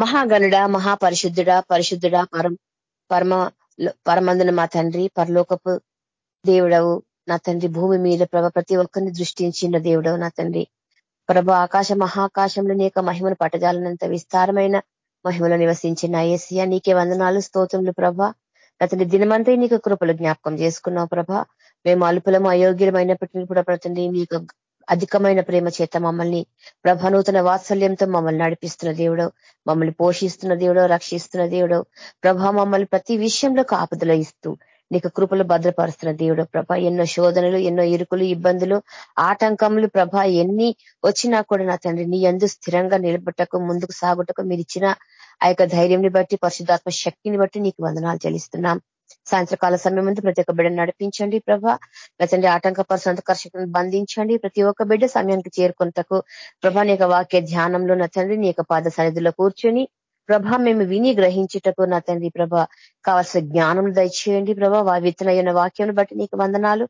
మహాగనుడ మహాపరిశుద్ధుడ పరిశుద్ధుడ పరం పరమ పరమందున మా తండ్రి పరలోకపు దేవుడవు నా తండ్రి భూమి మీద ప్రభ ప్రతి ఒక్కరిని దృష్టించిన దేవుడవు నా తండ్రి. ప్రభ ఆకాశ మహాకాశంలో నీ యొక్క మహిమను పట్టజాలనంత విస్తారమైన మహిమలో నివసించిన ఏసియా నీకే వందనాలు స్తోత్రములు ప్రభ. అతని దినమంతా నీకు కృపలు జ్ఞాపకం చేసుకున్నావు ప్రభ. మేము అల్పులము అయోగ్యమైనప్పటికీ కూడా ప్రతండి మీకు అధికమైన ప్రేమ చేత మమ్మల్ని ప్రభనూతన వాత్సల్యంతో మమ్మల్ని నడిపిస్తున్న దేవుడు మమ్మల్ని పోషిస్తున్న దేవుడు రక్షిస్తున్న దేవుడు. ప్రభ మమ్మల్ని ప్రతి విషయంలో కాపుదల ఇస్తూ నీకు కృపలు భద్రపరుస్తున్న దేవుడు ప్రభ. ఎన్నో శోధనలు ఎన్నో ఇరుకులు ఇబ్బందులు ఆటంకములు ప్రభ ఎన్ని వచ్చినా కూడా నా తండ్రి నీ ఎందు స్థిరంగా నిలబట్టకు ముందుకు సాగుటకు మీరు ఇచ్చిన ఆ యొక్క ధైర్యంని బట్టి పరిశుద్ధాత్మ శక్తిని బట్టి నీకు వందనాలు చెల్లిస్తున్నాం. సాయంత్రకాల సమయం ముందు ప్రతి ఒక్క బిడ్డను నడిపించండి ప్రభా. లేదంటే ఆటంక పరిశుభ్రతను బంధించండి. ప్రతి ఒక్క బిడ్డ సమయానికి చేరుకున్నటకు ప్రభా నీ వాక్య ధ్యానంలో నా తండ్రి నీ పాద సన్నిధిలో కూర్చొని ప్రభా మేము విని గ్రహించుటకు నా తండ్రి ప్రభ కావాల్సిన జ్ఞానం దయచేయండి ప్రభా. విత్తనయ్యున్న వాక్యం బట్టి నీకు వందనాలు.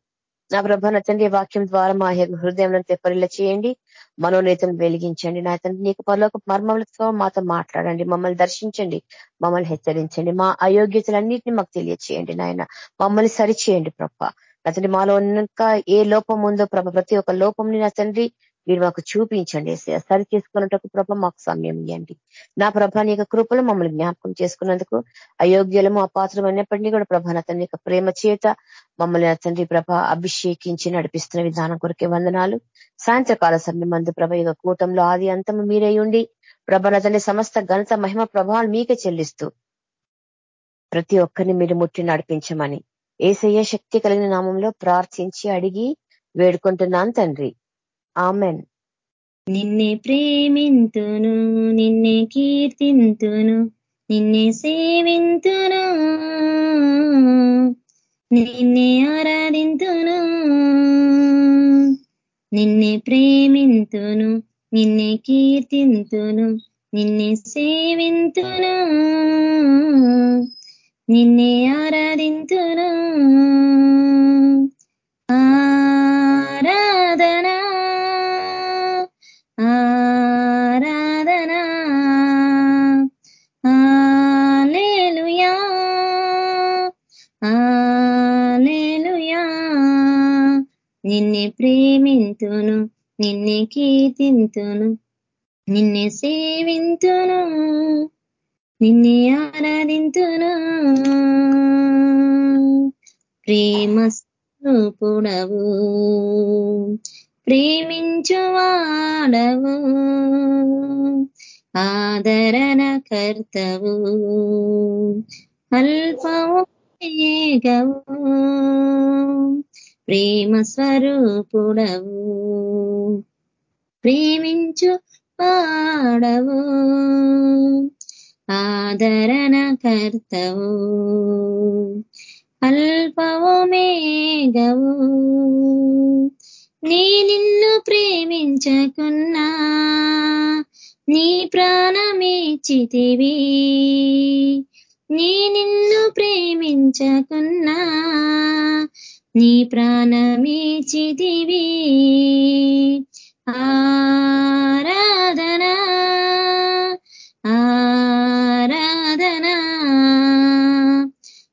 నా ప్రభా నా తండ్రి వాక్యం ద్వారా మా హృదయంలో తెప్పరిల్ల చేయండి. మనోనేతను వెలిగించండి. నా తండ్రి నీకు పరలోక మర్మములతో మాతో మాట్లాడండి. మమ్మల్ని దర్శించండి. మమ్మల్ని హెచ్చరించండి. మా అయోగ్యతలన్నింటినీ మాకు తెలియచేయండి నాయన. మమ్మల్ని సరిచేయండి ప్రభ. నా తండ్రి మాలో ఉన్నాక ఏ లోపం ఉందో ప్రభ ప్రతి ఒక్క లోపంని నా తండ్రి మీరు మాకు చూపించండి సరి చేసుకున్నట్టు ప్రభ మాకు సమయం ఇవ్వండి నా ప్రభ నీ కృపలు మమ్మల్ని జ్ఞాపకం చేసుకున్నందుకు అయోగ్యలము అపాత్రమైనప్పటినీ కూడా ప్రభ నా తండ్రి ప్రేమ చేత మమ్మల్ని నా తండ్రి ప్రభ అభిషేకించి నడిపిస్తున్న విధానం కొరకే వందనాలు. సాయంత్రకాల సమయం మందు ప్రభ యొక్క కూటంలో ఆది అంతము మీరే ఉండి ప్రభ నా తండ్రి సమస్త ఘనత మహిమ ప్రభావాలు మీకే చెల్లిస్తూ ప్రతి ఒక్కరిని మీరు ముట్టి నడిపించమని. ఏసయ్య శక్తి కలిగిన నామంలో ప్రార్థించి అడిగి వేడుకుంటున్నాను తండ్రి. ఆమెన్. నిన్నే ప్రేమింతును నిన్నే కీర్తింతును నిన్నే సేవింతును నిన్నే ఆరాధింతును నిన్నే ప్రేమింతును నిన్నే కీర్తింతును నిన్నే సేవింతును నిన్నే ఆరాధింతును. ఆ నిన్నే ప్రేమింతును నిన్నే కీర్తింతును నిన్నే సేవింతును నిన్నే ఆరాధింతును. ప్రేమ స్వరూపుడవు ప్రేమించువాడవు ఆదరణ కర్తవు అల్పవు ప్రేమ స్వరూపుడవు. ప్రేమించు పాడవు ఆదరణ కర్తవు. అల్పవు మేఘవు. నీ నిన్ను ప్రేమించకున్నా నీ ప్రాణమేచితివి నీ నిన్ను ప్రేమించకున్నా నీ ప్రాణమీచితివి. ఆరాధనా ఆరాధనా.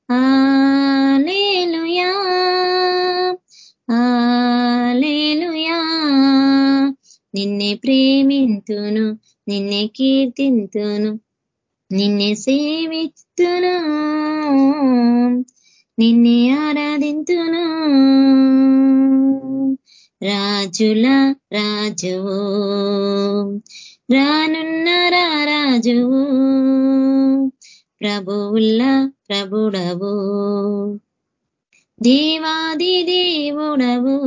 Hallelujah hallelujah. నిన్నే ప్రేమింతును నిన్నే కీర్తింతును నిన్నే సేవిస్తును నిన్నే ఆరాధింతును. రాజుల రాజువు. రానున్న రాజువు. ప్రభువుల్ల ప్రభుడవు. దేవాది దేవుడవు.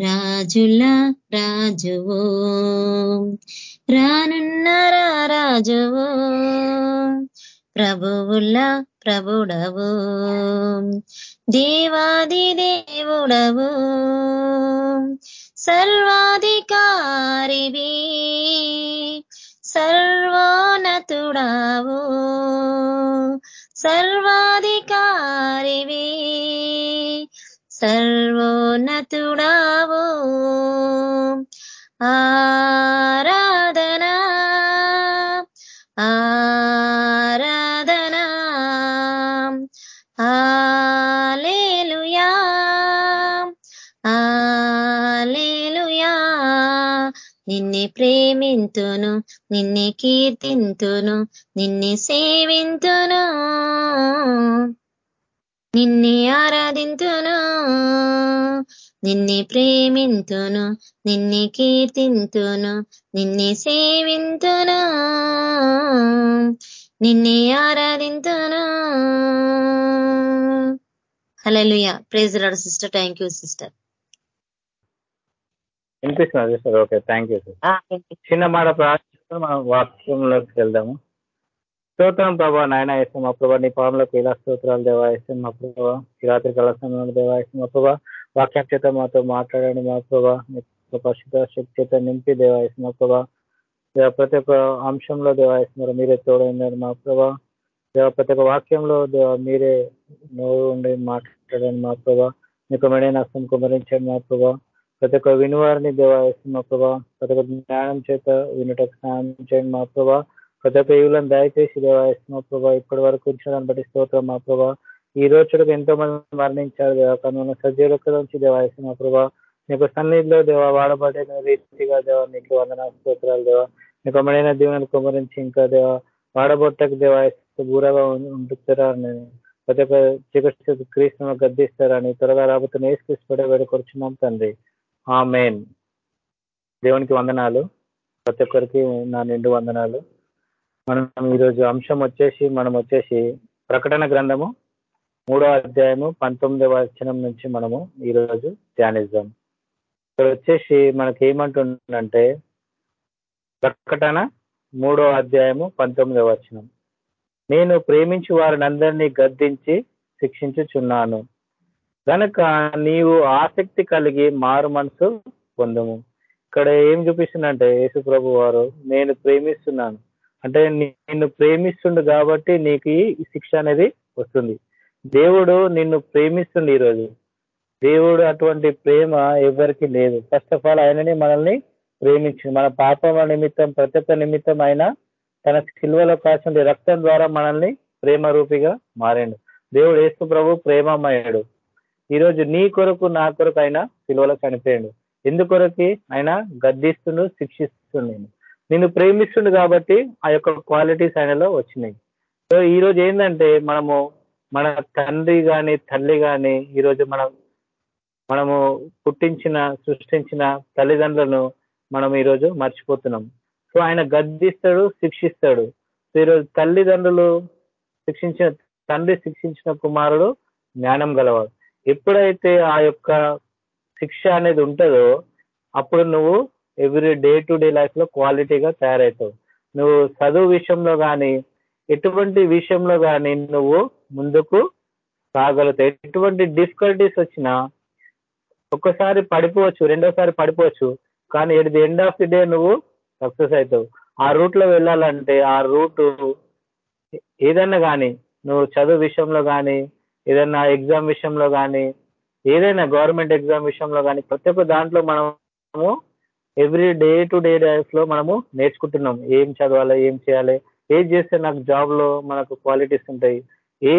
రాజుల రాజువు. రానున్న రాజువు. ప్రభువుల ప్రభుడవు దేవాది దేవుడవు సర్వాధికారివి సర్వోన్నతుడావు సర్వాధికారివి సర్వోన్నతుడావు ఆరాధనా నిన్నే ప్రేమింతును నిన్నే కీర్తింతును నిన్నే సేవింతును. నిన్నే ఆరాధింతును నిన్నే ప్రేమింతును నిన్నే కీర్తింతును నిన్నే సేవింతును. నిన్నే ఆరాధింతును. హలలుయ ప్రేజ్ రాడు సిస్టర్ థ్యాంక్ యూ సిస్టర్ వినిపిస్తున్నారు sir? Okay thank you sir. చిన్న మాట ప్రార్థిస్తూ మనం వాక్యంలోకి వెళ్దాము. స్తోత్రం ప్రభా నాయన వేస్తాం మా ప్రభా నీ పాములకు ఇలా స్తోత్రాలు దేవాయిస్తాం మా ప్రభా. ఈ రాత్రి కళ సమయంలో దేవాయిస్తాం మా ప్రభా. వాక్యం చేత మాతో మాట్లాడండి మా ప్రభా. పరిశుద్ధ శక్తి చేత నింపి దేవాయిస్తాం మా ప్రభా. ప్రతి ఒక్క అంశంలో దేవాయిస్తున్నారు మీరే తోడైనారు మా ప్రభా. ప్రతి ఒక్క వాక్యంలో మీరే నోరు ఉండి మాట్లాడండి మా ప్రభా. మీకు మెడే నష్టం కుమరించండి మా ప్రభా. ప్రతి ఒక్క వినివారిని దేవాయిస్తుంది మా ప్రభా ప్రతి ఒక్క జ్ఞానం చేత వినటకు స్నానం చేయండి మా ప్రభా. ప్రతి ఒక్క ఈవులను దయచేసి దేవాయిస్తుంది ప్రభా ఇప్పటి వరకు ఉంచడానికి బట్టి స్తోత్రం మా ప్రభా. ఈ రోజులకు ఎంతో మంది మరణించారు దేవా కానీ మన సజీవుల నుంచి దేవాయిస్తుంది ప్రభా. నీకు సన్నిధిలో దేవ వాడబడే రీతిగా దేవ నీకు వందన స్తోత్రాలు దేవ. నీకు అమ్మడైన దీవెనలు కుమరించి ఇంకా దేవ వాడబొట్టకు దేవాయిస్తూ బూరగా ఉంటుతారని ప్రతి ఒక్క చికిత్స క్రీస్తును గద్దిస్తారని త్వరగా రాబోతున్న ఏసుక్రీస్తుడే వేడుకొచ్చున్నాం తండ్రి. ఆమెన్. మెయిన్ దేవునికి వందనాలు. ప్రతి ఒక్కరికి నా నిండు వందనాలు. మనం ఈరోజు అంశం వచ్చేసి మనం వచ్చేసి ప్రకటన గ్రంథము మూడో అధ్యాయము పంతొమ్మిదవ వచనం నుంచి మనము ఈరోజు ధ్యానిద్దాం. ఇక్కడ వచ్చేసి మనకి ఏమంటుందంటే ప్రకటన మూడో అధ్యాయము పంతొమ్మిదవ వచనం. నేను ప్రేమించి వారిని అందరినీ గద్దించి శిక్షించుచున్నాను. కనుక నీవు ఆసక్తి కలిగి మారు మనసు పొందము. ఇక్కడ ఏం చూపిస్తుందంటే యేసు ప్రభు వారు నేను ప్రేమిస్తున్నాను. అంటే నిన్ను ప్రేమిస్తుండు కాబట్టి నీకు ఈ శిక్ష అనేది వస్తుంది. దేవుడు నిన్ను ప్రేమిస్తుంది ఈరోజు. దేవుడు అటువంటి ప్రేమ ఎవరికి లేదు. ఫస్ట్ ఆఫ్ ఆల్ ఆయనని మనల్ని ప్రేమించింది మన పాపముల నిమిత్తం ప్రతి ఒక్క నిమిత్తం ఆయన తన శిల్వలో కాసిన రక్తం ద్వారా మనల్ని ప్రేమ రూపిగా మారాడు. దేవుడు ఏసు ప్రభు ప్రేమమయ్యాడు ఈరోజు నీ కొరకు నా కొరకు ఆయన సిలువలో చనిపోయాడు. ఎందుకొరకి ఆయన గద్దిస్తుండు శిక్షిస్తుండు నిన్ను. ప్రేమిస్తుండు కాబట్టి ఆ యొక్క క్వాలిటీస్ ఆయనలో వచ్చినాయి. సో ఈ రోజు ఏంటంటే మనము మన తండ్రి కానీ తల్లి కానీ ఈరోజు మనం మనము పుట్టించిన సృష్టించిన తల్లిదండ్రులను మనం ఈరోజు మర్చిపోతున్నాం. సో ఆయన గద్దిస్తాడు శిక్షిస్తాడు. సో ఈరోజు తల్లిదండ్రులు శిక్షించిన తండ్రి శిక్షించిన కుమారుడు జ్ఞానం గలవాడు. ఎప్పుడైతే ఆ యొక్క శిక్ష అనేది ఉంటుందో అప్పుడు నువ్వు ఎవ్రీ డే టు డే లైఫ్లో క్వాలిటీగా తయారవుతావు. నువ్వు చదువు విషయంలో కానీ ఎటువంటి విషయంలో కానీ నువ్వు ముందుకు సాగలుగుతాయి ఎటువంటి డిఫికల్టీస్ వచ్చినా ఒక్కసారి పడిపోవచ్చు రెండోసారి పడిపోవచ్చు కానీ at the end of the day నువ్వు సక్సెస్ అవుతావు. ఆ రూట్లో వెళ్ళాలంటే ఆ రూటు ఏదైనా కానీ నువ్వు చదువు విషయంలో కానీ ఏదైనా ఎగ్జామ్ విషయంలో కానీ ఏదైనా గవర్నమెంట్ ఎగ్జామ్ విషయంలో కానీ ప్రతి ఒక్క దాంట్లో మనము ఎవ్రీ డే టు డే లైఫ్లో మనము నేర్చుకుంటున్నాం. ఏం చదవాలి ఏం చేయాలి ఏది చేస్తే నాకు జాబ్లో మనకు క్వాలిటీస్ ఉంటాయి ఏ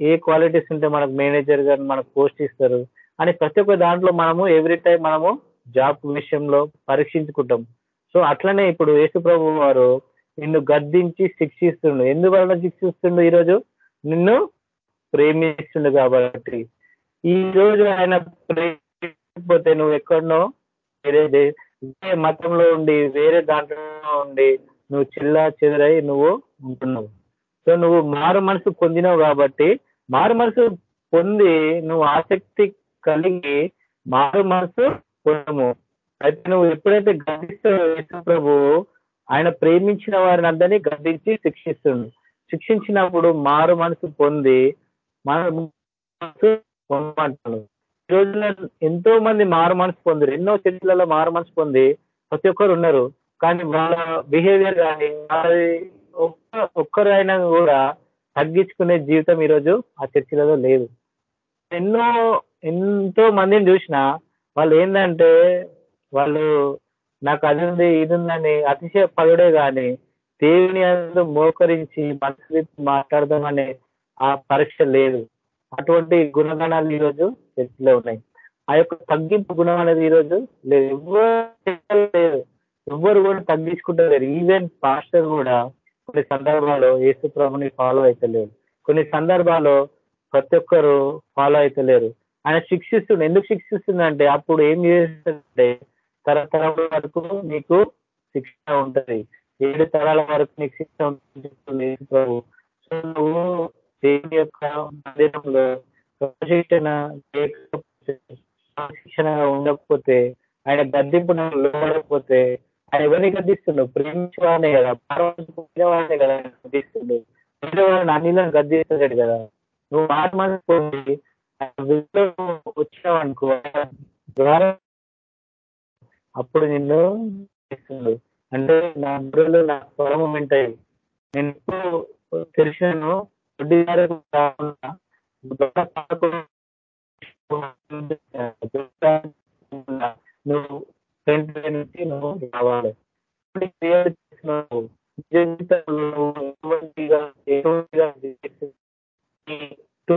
ఏ క్వాలిటీస్ ఉంటే మనకు మేనేజర్ గారు మనకు పోస్ట్ ఇస్తారు అని ప్రతి ఒక్క దాంట్లో మనము ఎవ్రీ టైం మనము జాబ్ విషయంలో పరీక్షించుకుంటాం. సో అట్లనే ఇప్పుడు యేసు ప్రభు వారు నిన్ను గద్దించి శిక్షిస్తుండు. ఎందువలన శిక్షిస్తుండు ఈరోజు? నిన్ను ప్రేమిస్తుండు కాబట్టి. ఈ రోజు ఆయన ప్రేమిపోతే నువ్వు ఎక్కడనో వేరే మతంలో ఉండి వేరే దాంట్లో ఉండి నువ్వు చిల్లా చెదరై నువ్వు ఉంటున్నావు. సో నువ్వు మారు మనసు పొందినావు కాబట్టి మారు మనసు పొంది నువ్వు ఆసక్తి కలిగి మారు మనసు పొందము. అయితే నువ్వు ఎప్పుడైతే గద్దిస్తావు ప్రభు ఆయన ప్రేమించిన వారిని అందరినీ గద్దించి శిక్షిస్తుండు. శిక్షించినప్పుడు మారు మనసు పొంది మన పొందమంటాను ఈ రోజున ఎంతో మంది మారు మనసు పొందిరు. ఎన్నో చర్చలలో మారు మనసు పొంది ప్రతి ఒక్కరు ఉన్నారు. కానీ వాళ్ళ బిహేవియర్ కానీ వాళ్ళది ఒక్క ఒక్కరైనా కూడా తగ్గించుకునే జీవితం ఈరోజు ఆ చర్చిలలో లేదు. ఎన్నో ఎంతో మందిని చూసిన వాళ్ళు ఏంటంటే వాళ్ళు నాకు అది ఉంది ఇది ఉందని అతిశయ పడుడే కానీ దేవుని అందు మోకరించి మనసు మాట్లాడదామనే ఆ పరీక్ష లేదు. అటువంటి గుణగణాలు ఈరోజు చర్చిలో ఉన్నాయి. ఆ యొక్క తగ్గింపు గుణం అనేది ఈరోజు లేదు. ఎవరు లేదు. ఎవ్వరు కూడా తగ్గించుకుంటలేరు. ఈవెన్ పాస్టర్ కూడా కొన్ని సందర్భాల్లో యేసు ప్రభుని ఫాలో అవుతలేరు కొన్ని సందర్భాల్లో ప్రతి ఒక్కరు ఫాలో అవుతలేరు ఆయన శిక్షిస్తుండే. ఎందుకు శిక్షిస్తుందంటే అప్పుడు ఏం చేస్తుంటే తరతరాల వరకు నీకు శిక్ష ఉంటది. ఏడు తరాల వరకు నీకు శిక్ష ఉంటుంది. ప్రభు. సో నువ్వు దేవుని యొక్క మందిరంలో క్రమశిక్షణ లేకపోతే ఉండకపోతే ఆయన గద్దింపు లోపడకపోతే ఆయన ఎవరిని గద్దిస్తుండు? ప్రేమించేవాడే కదా వాడే కదా ఆయన గద్దిస్తుండు. వాడిని అన్నిలను గద్దిస్తున్నాడు కదా. నువ్వు మాట మనసుకొని వచ్చావనుకో ద్వారా అప్పుడు నిన్ను చేస్తుండు అంటే నా బుర్రలో నా స్వరం వింటాయి. నేను ఎప్పుడు తెలిసాను వడ్డీ నువ్వు ఫ్రంట్ నుంచి నువ్వు రావాలి టూ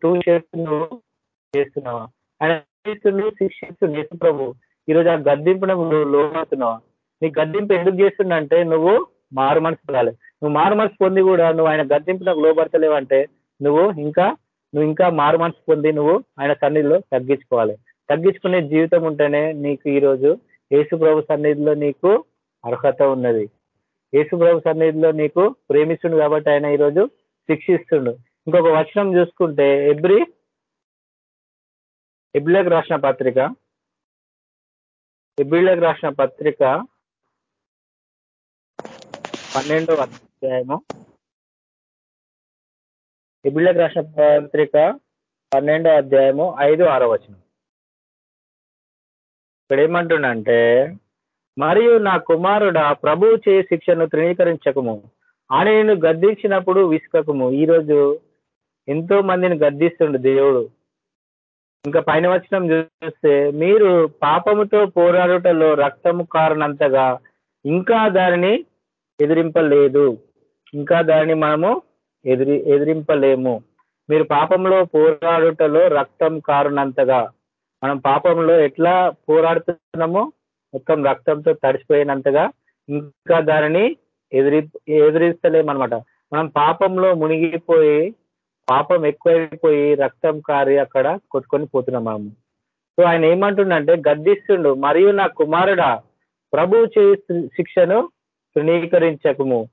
టూ షేప్స్ నువ్వు చేస్తున్నావా ఆయన సిక్స్ శిక్షిస్తుండు యేసు ప్రభు ఈరోజు ఆ గద్దింపు నువ్వు లోనవుతున్నావా నీ గద్దింపు ఎందుకు చేస్తుండంటే నువ్వు మారు మనసు పొందాలి. నువ్వు మారు మనసు పొంది కూడా నువ్వు ఆయన గద్దింపు నాకు లోపడతలేవంటే నువ్వు ఇంకా నువ్వు ఇంకా మారు మనసు పొంది నువ్వు ఆయన సన్నిధిలో తగ్గించుకోవాలి. తగ్గించుకునే జీవితం ఉంటేనే నీకు ఈరోజు యేసు ప్రభు సన్నిధిలో నీకు అర్హత ఉన్నది. యేసు ప్రభు సన్నిధిలో నీకు ప్రేమిస్తుండు కాబట్టి ఆయన ఈరోజు శిక్షిస్తుండు. ఇంకొక వచనం చూసుకుంటే ఎబ్రి ఎబ్రిలకు రాసిన పత్రిక ఎబ్రిలకు రాసిన పత్రిక పన్నెండవ అధ్యాయము. ఎబ్రిలకు రాసిన పత్రిక పన్నెండో అధ్యాయము ఐదు ఆరో వచనం. ఇక్కడ ఏమంటుండంటే మరియు నా కుమారుడ ప్రభువు చే శిక్షను తృణీకరించకము. ఆయన గద్దించినప్పుడు విసుకకము. ఈరోజు ఎంతో మందిని గద్దిస్తుండు దేవుడు. ఇంకా పైన వచనం చూస్తే మీరు పాపముతో పోరాడుటలో రక్తము కారణంతగా ఇంకా దానిని ఎదిరింపలేదు. ఇంకా దానిని మనము ఎదిరి ఎదిరింపలేము. మీరు పాపంలో పోరాడుటలో రక్తం కారునంతగా. మనం పాపంలో ఎట్లా పోరాడుతున్నామో మొత్తం రక్తంతో తడిసిపోయినంతగా ఇంకా దానిని ఎదిరి ఎదిరిస్తలేమనమాట మనం పాపంలో మునిగిపోయి పాపం ఎక్కువైపోయి రక్తం కారి అక్కడ కొట్టుకొని పోతున్నాం మనము. సో ఆయన ఏమంటుండంటే గద్దిస్తుండు మరియు నా కుమారుడా ప్రభు చేయి శిక్షను తృణీకరించకము.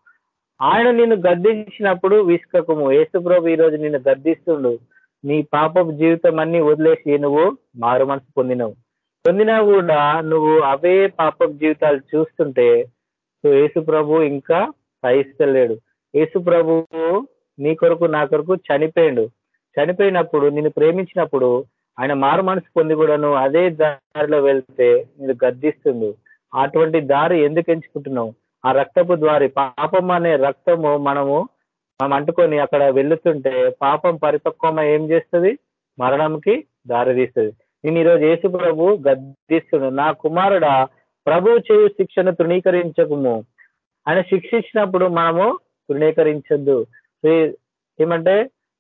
ఆయన నిన్ను గద్దించినప్పుడు విసుకకము. ఏసుప్రభు ఈరోజు నిన్ను గద్దిస్తుండు. నీ పాపపు జీవితం అన్ని వదిలేసి నువ్వు మారు మనసు పొందినవు. పొందినా కూడా నువ్వు అవే పాపపు జీవితాలు చూస్తుంటే సో యేసు ప్రభు ఇంకా సహిస్తలేడు. యేసు ప్రభువు నీ కొరకు నా కొరకు చనిపోయాడు. చనిపోయినప్పుడు నిన్ను ప్రేమించినప్పుడు ఆయన మారు మనసు పొంది కూడా నువ్వు అదే దారిలో వెళ్తే నేను గద్దిస్తుంది అటువంటి దారి ఎందుకు ఎంచుకుంటున్నావు? ఆ రక్తపు ద్వారి పాపం అనే రక్తము మనము మనం అంటుకొని అక్కడ వెళ్తుంటే పాపం పరిపక్వమ ఏం చేస్తుంది? మరణంకి దారితీస్తుంది. నేను ఈరోజు యేసు ప్రభు గద్దిస్తున్నాడు నా కుమారుడ ప్రభు చేయు శిక్షను తృణీకరించకము. ఆయన శిక్షించినప్పుడు మనము తృణీకరించద్దు. ఏమంటే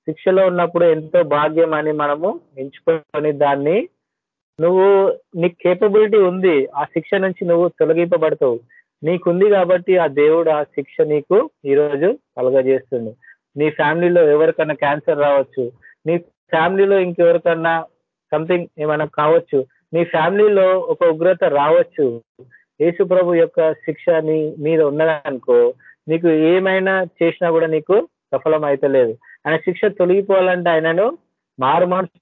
శిక్షలో ఉన్నప్పుడు ఎంతో భాగ్యం అని మనము ఎంచుకొని దాన్ని నువ్వు నీకు కేపబిలిటీ ఉంది. ఆ శిక్ష నుంచి నువ్వు తొలగింపబడతావు. నీకుంది కాబట్టి ఆ దేవుడు ఆ శిక్ష నీకు ఈరోజు కలగజేస్తుంది. నీ ఫ్యామిలీలో ఎవరికన్నా క్యాన్సర్ రావచ్చు నీ ఫ్యామిలీలో ఇంకెవరికన్నా సంథింగ్ ఏమైనా కావచ్చు నీ ఫ్యామిలీలో ఒక ఉగ్రత రావచ్చు యేసు ప్రభు యొక్క శిక్ష నీ మీద ఉన్నదనుకో నీకు ఏమైనా చేసినా కూడా నీకు సఫలం అయితలేదు ఆయన శిక్ష తొలగిపోవాలంటే ఆయనను మారు మనసు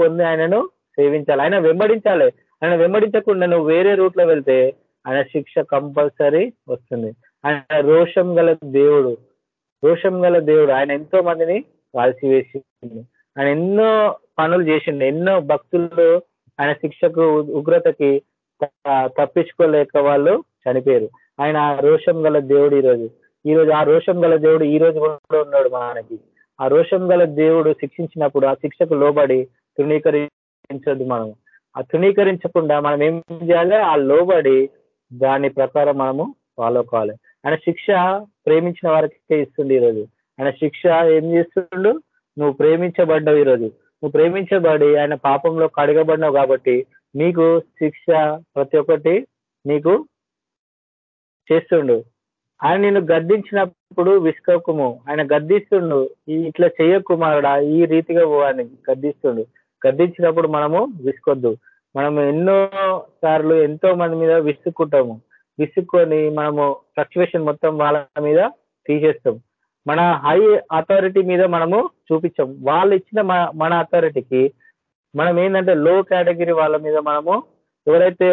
పొంది ఆయనను సేవించాలి. ఆయన వెంబడించాలి. ఆయన వెంబడించకుండా నువ్వు వేరే రూట్లో వెళ్తే ఆయన శిక్ష కంపల్సరీ వస్తుంది. ఆయన రోషం గల దేవుడు. రోషం గల దేవుడు. ఆయన ఎంతో మందిని కాల్చివేసి ఆయన ఎన్నో పనులు చేసిండు. ఎన్నో భక్తులు ఆయన శిక్షకు ఉగ్రతకి తప్పించుకోలేక వాళ్ళు చనిపోయారు. ఆయన రోషం గల దేవుడు ఈరోజు. ఈరోజు ఆ రోషం గల దేవుడు ఈ రోజు కూడా ఉన్నాడు మనకి. ఆ రోషం గల దేవుడు శిక్షించినప్పుడు ఆ శిక్షకు లోబడి తృణీకరించదు మనం. ఆ తృణీకరించకుండా మనం ఏం చేయాలి? ఆ లోబడి దాని ప్రకారం మనము ఫాలో కావాలి. ఆయన శిక్ష ప్రేమించిన వారికే ఇస్తుంది ఈరోజు. ఆయన శిక్ష ఏం చేస్తుండు? నువ్వు ప్రేమించబడ్డావు ఈరోజు. నువ్వు ప్రేమించబడి ఆయన పాపంలో కడగబడినావు కాబట్టి నీకు శిక్ష ప్రతి ఒక్కటి నీకు చేస్తుండు. ఆయన నిన్ను గద్దించినప్పుడు విసుకోకము ఆయన గద్దిస్తుండు. ఇట్లా చేయకుమారుడా ఈ రీతిగా పోవాలని గద్దిస్తుండు. గద్దించినప్పుడు మనము విసుకొద్దు మనం ఎన్నో సార్లు ఎంతో మంది మీద విసుక్కుంటాము. విసుక్కొని మనము ఫ్లక్చువేషన్ మొత్తం వాళ్ళ మీద తీసేస్తాం మన హై అథారిటీ మీద మనము చూపించాం వాళ్ళు ఇచ్చిన మన అథారిటీకి మనం ఏంటంటే లో కేటగిరీ వాళ్ళ మీద మనము ఎవరైతే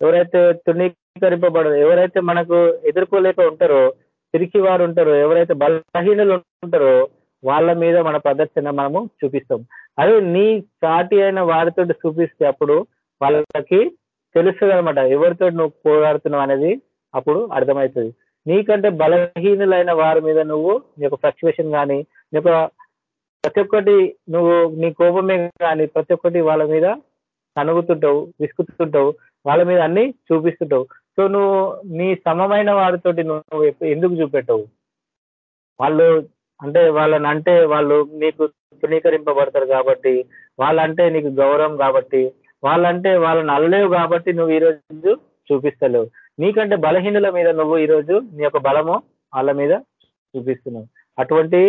ఎవరైతే తృణీకరింపబడరు ఎవరైతే మనకు ఎదుర్కోలేక ఉంటారో తిరిగి వారు ఉంటారో ఎవరైతే బలహీనలు ఉంటారో వాళ్ళ మీద మన ప్రదర్శన మనము చూపిస్తాం. అదే నీ సాటి అయిన వారితో చూపిస్తే అప్పుడు వాళ్ళకి తెలుస్తుంది అనమాట ఎవరితో నువ్వు పోరాడుతున్నావు అనేది అప్పుడు అర్థమవుతుంది. నీకంటే బలహీనులైన వారి మీద నువ్వు నీ యొక్క ఫ్లక్చువేషన్ కానీ నీ యొక్క ప్రతి ఒక్కటి నువ్వు నీ కోపమే కానీ ప్రతి ఒక్కటి వాళ్ళ మీద కనుగుతుంటావు విసుకుతుంటావు వాళ్ళ మీద అన్ని చూపిస్తుంటావు. సో నువ్వు నీ సమమైన వారితోటి నువ్వు ఎందుకు చూపెట్టవు? వాళ్ళు అంటే వాళ్ళని అంటే వాళ్ళు నీకు తృణీకరింపబడతారు కాబట్టి వాళ్ళంటే నీకు గౌరవం కాబట్టి వాళ్ళంటే వాళ్ళని అల్లలేవు కాబట్టి నువ్వు ఈరోజు చూపిస్తలేవు. నీకంటే బలహీనుల మీద నువ్వు ఈరోజు నీ యొక్క బలము వాళ్ళ మీద చూపిస్తున్నావు. అటువంటి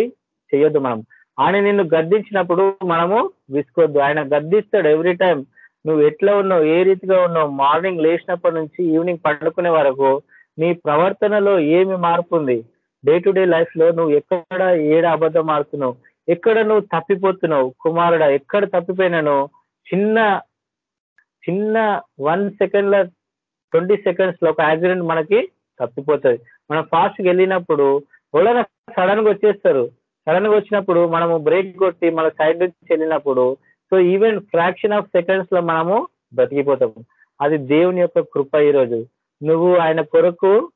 చెయ్యొద్దు మనం. ఆయన నిన్ను గద్దించినప్పుడు మనము విసుకోవద్దు ఆయన గద్దిస్తాడు ఎవ్రీ టైం నువ్వు ఎట్లా ఉన్నావు? ఏ రీతిగా ఉన్నావు? మార్నింగ్ లేచినప్పటి నుంచి ఈవినింగ్ పండుకునే వరకు నీ ప్రవర్తనలో ఏమి మార్పు ఉంది? డే టు డే లైఫ్లో నువ్వు ఎక్కడ ఏడ అబద్ధం ఆడుతున్నావు? ఎక్కడ నువ్వు తప్పిపోతున్నావు? కుమారుడా ఎక్కడ తప్పిపోయినాను చిన్న చిన్న వన్ సెకండ్ల ట్వంటీ సెకండ్స్లో ఒక యాక్సిడెంట్ మనకి తప్పిపోతుంది. మనం ఫాస్ట్గా వెళ్ళినప్పుడు ఎవరైనా సడన్గా వచ్చేస్తారు. సడన్గా వచ్చినప్పుడు మనము బ్రేక్ కొట్టి మన సైడ్ నుంచి వెళ్ళినప్పుడు సో ఈవెన్ ఫ్రాక్షన్ ఆఫ్ సెకండ్స్లో మనము బ్రతికిపోతాము. అది దేవుని యొక్క కృప ఈరోజు. నువ్వు ఆయన కొరకు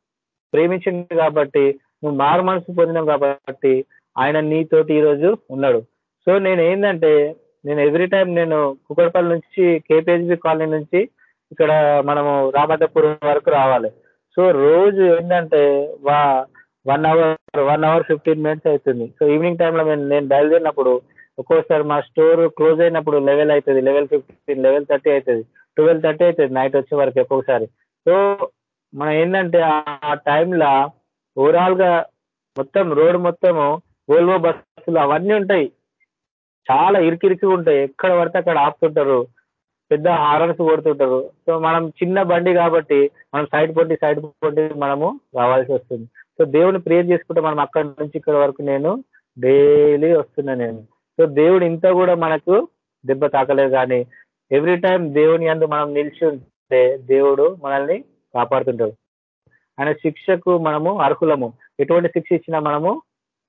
ప్రేమించింది కాబట్టి నువ్వు మారు మనసు పొందినావు కాబట్టి ఆయన నీతోటి ఈరోజు ఉన్నాడు. సో నేను ఏంటంటే నేను ఎవ్రీ టైం నేను కుకట్పల్లి నుంచి కేపీహెచ్బి కాలనీ నుంచి ఇక్కడ మనము రామదపురం వరకు రావాలి. సో రోజు ఏంటంటే వా one hour one hour fifteen minutes అవుతుంది. సో ఈవినింగ్ టైంలో నేను నేను బయలుదేరినప్పుడు ఒక్కోసారి మా స్టోర్ క్లోజ్ అయినప్పుడు లెవెల్ అవుతుంది. లెవెల్ ఫిఫ్టీన్ లెవెల్ థర్టీ అవుతుంది. ట్వెల్వ్ థర్టీ అవుతుంది. నైట్ వచ్చే వరకు ఒక్కొక్కసారి సో మనం ఏంటంటే ఆ టైంలో ఓవరాల్గా మొత్తం రోడ్ మొత్తము ఓల్వో బస్సులు అవన్నీ ఉంటాయి. చాలా ఇరికిరికి ఉంటాయి. ఎక్కడ పడితే అక్కడ ఆపుతుంటారు. పెద్ద హారన్స్ కొడుతుంటారు. సో మనం చిన్న బండి కాబట్టి మనం సైడ్ పొట్టి సైడ్ పొట్టి మనము రావాల్సి వస్తుంది. సో దేవుని ప్రేయర్ చేసుకుంటే మనం అక్కడి నుంచి ఇక్కడ వరకు నేను డైలీ వస్తున్నా నేను. సో దేవుడు ఇంత కూడా మనకు దెబ్బ తాకలేదు. కానీ ఎవ్రీ టైం దేవుని అందు మనం నిలిచి ఉంటే దేవుడు మనల్ని కాపాడుతుంటాడు. ఆయన శిక్షకు మనము అర్హులము. ఎటువంటి శిక్ష ఇచ్చినా మనము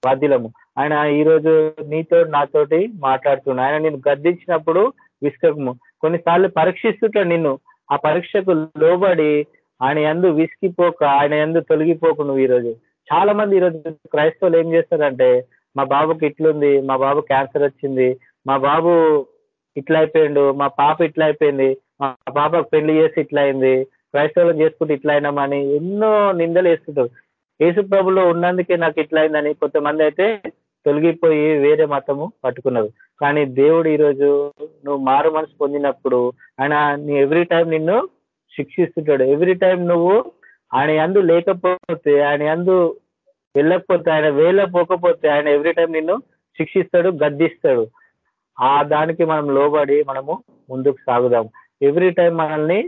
బాధ్యులము. ఆయన ఈరోజు నీతో నాతోటి మాట్లాడుతున్నాడు. ఆయన నేను గద్దించినప్పుడు విసుకము కొన్నిసార్లు పరీక్షిస్తుంటాడు నిన్ను. ఆ పరీక్షకు లోబడి ఆయన ఎందు విసిగిపోక ఆయన ఎందు తొలగిపోకు నువ్వు ఈరోజు. చాలా మంది ఈరోజు క్రైస్తవులు ఏం చేస్తారంటే మా బాబుకి ఇట్లుంది మా బాబు క్యాన్సర్ వచ్చింది మా బాబు ఇట్లా అయిపోయిండు మా పాప ఇట్లా అయిపోయింది మా పాపకు పెళ్ళి చేసి ఇట్లా అయింది క్రైస్తవులు చేసుకుంటే ఇట్లా అయినామని ఎన్నో నిందలు వేస్తుంటారు. యేసు ప్రభులో ఉన్నందుకే నాకు ఇట్లా అయిందని కొంతమంది అయితే తొలగిపోయి వేరే మతము పట్టుకున్నారు. కానీ దేవుడు ఈరోజు నువ్వు మారు మనసు పొందినప్పుడు ఆయన నీ ఎవ్రీ టైం నిన్ను శిక్షిస్తుంటాడు. ఎవ్రీ టైం నువ్వు ఆయన అందు లేకపోతే ఆయన అందు వెళ్ళకపోతే ఆయన వేళ్ళకపోకపోతే పోకపోతే ఆయన ఎవ్రీ టైం నిన్ను శిక్షిస్తాడు గద్దిస్తాడు. ఆ దానికి మనం లోబడి మనము ముందుకు సాగుదాం. ఎవ్రీ టైం మనల్ని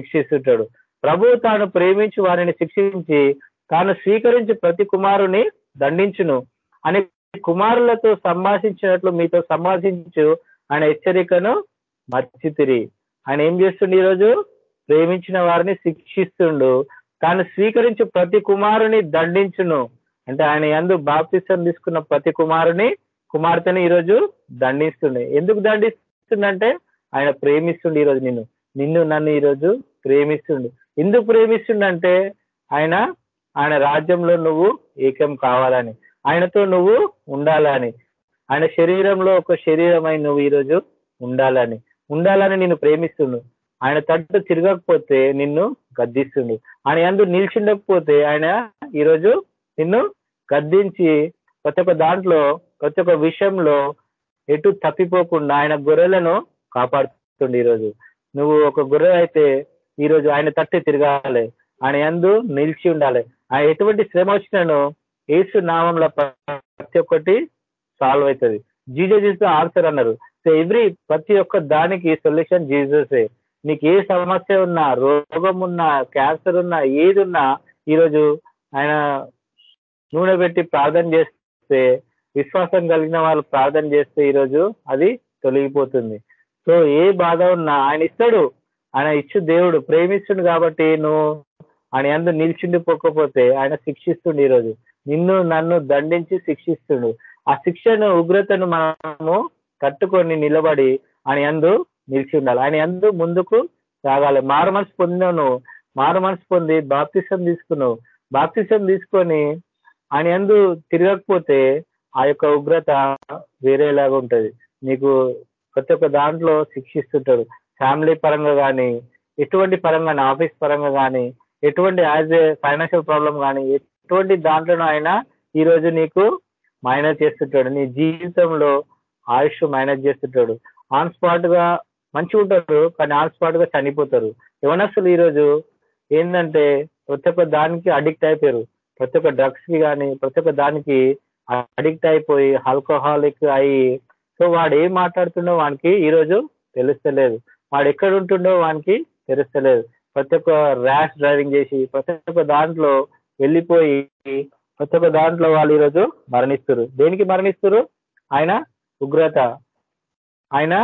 శిక్షిస్తుంటాడు. ప్రభు తాను ప్రేమించి వారిని శిక్షించి తాను స్వీకరించి ప్రతి కుమారుని దండించును. అని కుమారులతో సంభాషించినట్లు మీతో సంభాషించు ఆయన హెచ్చరికను మర్చితిరి. ఆయన ఏం చేస్తుండు ఈరోజు? ప్రేమించిన వారిని శిక్షిస్తుండు. తాను స్వీకరించి ప్రతి కుమారుని దండించును. అంటే ఆయన ఎందు బాప్తిష్టం తీసుకున్న ప్రతి కుమారుని కుమార్తెని ఈరోజు దండిస్తుండే. ఎందుకు దండిస్తుండంటే ఆయన ప్రేమిస్తుండే ఈరోజు నిన్ను. నిన్ను నన్ను ఈరోజు ప్రేమిస్తుండు. ఎందుకు ప్రేమిస్తుండంటే ఆయన ఆయన రాజ్యంలో నువ్వు ఏకం కావాలని ఆయనతో నువ్వు ఉండాలని ఆయన శరీరంలో ఒక శరీరమై నువ్వు ఈరోజు ఉండాలని ఉండాలని నిన్ను ప్రేమిస్తుండు. ఆయన తట్టు తిరగకపోతే నిన్ను గద్దిస్తుండు. ఆయన ఎందు నిల్చుండకపోతే ఆయన ఈరోజు నిన్ను గద్దించి ప్రతి ఒక్క దాంట్లో ప్రతి ఒక్క విషయంలో ఎటు తప్పిపోకుండా ఆయన గొర్రెలను కాపాడుతుండు ఈరోజు. నువ్వు ఒక గొర్రె అయితే ఈరోజు ఆయన తట్టి తిరగాలి. ఆయన ఎందు నిలిచి ఉండాలి. ఆయన ఎటువంటి శ్రమ వచ్చినాను ఏసు నామంలో ప్రతి ఒక్కటి సాల్వ్ అవుతుంది. జీజస్ ఇస్ ఆన్సర్ అన్నారు. సో ఎవ్రీ ప్రతి ఒక్క దానికి సొల్యూషన్ జీజసే నీకు ఏ సమస్య ఉన్నా రోగం ఉన్నా క్యాన్సర్ ఉన్నా ఏది ఉన్నా ఈరోజు ఆయన నూనె పెట్టి ప్రార్థన చేస్తే విశ్వాసం కలిగిన వాళ్ళు ప్రార్థన చేస్తే ఈరోజు అది తొలగిపోతుంది. సో ఏ బాధ ఉన్నా ఆయన ఇస్తాడు. ఆయన ఇచ్చు దేవుడు ప్రేమిస్తుండు కాబట్టి నువ్వు ఆయన ఎందు నిలిచిండిపోకపోతే ఆయన శిక్షిస్తుండు ఈరోజు. నిన్ను నన్ను దండించి శిక్షిస్తుండు. ఆ శిక్షను ఉగ్రతను మనము కట్టుకొని నిలబడి ఆయన ఎందు నిలిచి ఉండాలి. ఆయన ఎందు ముందుకు సాగాలి. మారు మనసు పొందినావు నువ్వు మారు మనసు పొంది బాప్తిసం తీసుకున్నావు బాప్తిసం తీసుకొని ఆయన ఎందు తిరగకపోతే ఆ యొక్క ఉగ్రత వేరేలాగా ఉంటది. నీకు ప్రతి ఒక్క దాంట్లో శిక్షిస్తుంటాడు ఫ్యామిలీ పరంగా కానీ ఎటువంటి పరంగా ఆఫీస్ పరంగా కానీ ఎటువంటి యాజ్ ఏ ఫైనాన్షియల్ ప్రాబ్లం కానీ ఎటువంటి దాంట్లోనూ ఆయన ఈ రోజు నీకు మేనేజ్ చేస్తుంటాడు. నీ జీవితంలో ఆయుష్ మేనేజ్ చేస్తుంటాడు. ఆన్ స్పాట్గా మంచిగా ఉంటారు కానీ ఆన్ స్పాట్గా చనిపోతారు. యవనస్తులు ఈరోజు ఏంటంటే ప్రతి ఒక్క దానికి అడిక్ట్ అయిపోయారు. ప్రతి ఒక్క డ్రగ్స్కి కానీ ప్రతి ఒక్క దానికి అడిక్ట్ అయిపోయి ఆల్కహాలిక్ అయ్యి సో వాడు ఏం మాట్లాడుతుండో వానికి ఈరోజు తెలుస్తలేదు. వాడు ఎక్కడ ఉంటుండో వానికి తెలుస్తలేదు. ప్రతి ఒక్క ర్యాష్ డ్రైవింగ్ చేసి ప్రతి ఒక్క దాంట్లో వెళ్ళిపోయి ప్రతి ఒక్క దాంట్లో వాళ్ళు ఈరోజు మరణిస్తారు దేనికి మరణిస్తారు ఆయన ఉగ్రత. ఆయన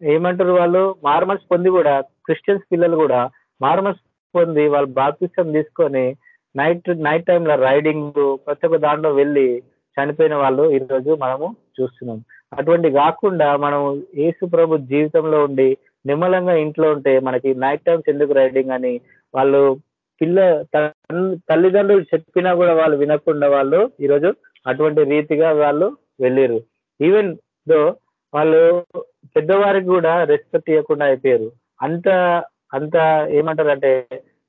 ఏమంటారు వాళ్ళు? మార్మల్స్ పొంది కూడా క్రిస్టియన్స్ పిల్లలు కూడా మార్మల్స్ పొంది వాళ్ళు బాప్తిష్టం తీసుకొని నైట్ నైట్ టైంలో రైడింగ్ ప్రతి ఒక్క దాంట్లో వెళ్ళి చనిపోయిన వాళ్ళు ఈరోజు మనము చూస్తున్నాం. అటువంటి కాకుండా మనం యేసు ప్రభు జీవితంలో ఉండి నిమ్మలంగా ఇంట్లో ఉంటే మనకి నైట్ టైమ్స్ ఎందుకు రైడింగ్ అని వాళ్ళు పిల్ల తల్లిదండ్రులు చెప్పినా కూడా వాళ్ళు వినకుండా వాళ్ళు ఈరోజు అటువంటి రీతిగా వాళ్ళు వెళ్ళారు ఈవెన్ దో వాళ్ళు పెద్దవారికి కూడా రెస్పెక్ట్ ఇవ్వకుండా అయిపోయారు. అంత అంత ఏమంటారంటే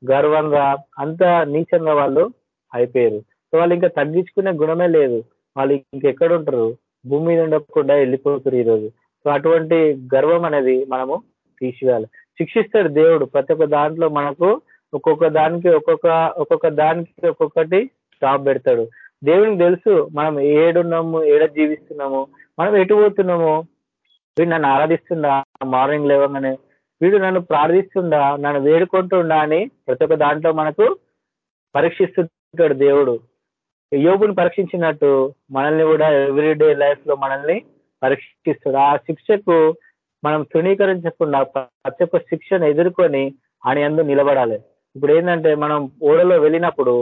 గర్వంగా అంత నీచంగా వాళ్ళు అయిపోయారు. సో వాళ్ళు ఇంకా తగ్గించుకునే గుణమే లేదు. వాళ్ళు ఇంకెక్కడ ఉంటారు భూమి మీద ఉండకుండా వెళ్ళిపోతారు ఈరోజు. సో అటువంటి గర్వం అనేది మనము తీసివేయాలి. శిక్షిస్తాడు దేవుడు. ప్రతి ఒక్క దాంట్లో మనకు ఒక్కొక్క దానికి ఒక్కొక్క ఒక్కొక్క దానికి ఒక్కొక్కటి స్టాప్ పెడతాడు. దేవునికి తెలుసు మనం ఏడున్నాము ఏడ జీవిస్తున్నాము మనం ఎటు పోతున్నాము? వీడు నన్ను ఆరాధిస్తుండా? మార్నింగ్ లేవగానే. వీడు నన్ను ప్రార్థిస్తుండా? నన్ను వేడుకుంటుండా అని ప్రతి ఒక్క దాంట్లో మనకు పరీక్షిస్తుంటాడు దేవుడు. యోగుని పరీక్షించినట్టు మనల్ని కూడా ఎవ్రీడే లైఫ్లో మనల్ని పరీక్షిస్తాడు ఆ శిక్షకు మనం తృణీకరించకుండా ప్రతి ఒక్క శిక్షను ఎదుర్కొని ఆయన ఎందు నిలబడాలి. ఇప్పుడు ఏంటంటే మనం ఓడలో వెళ్ళినప్పుడు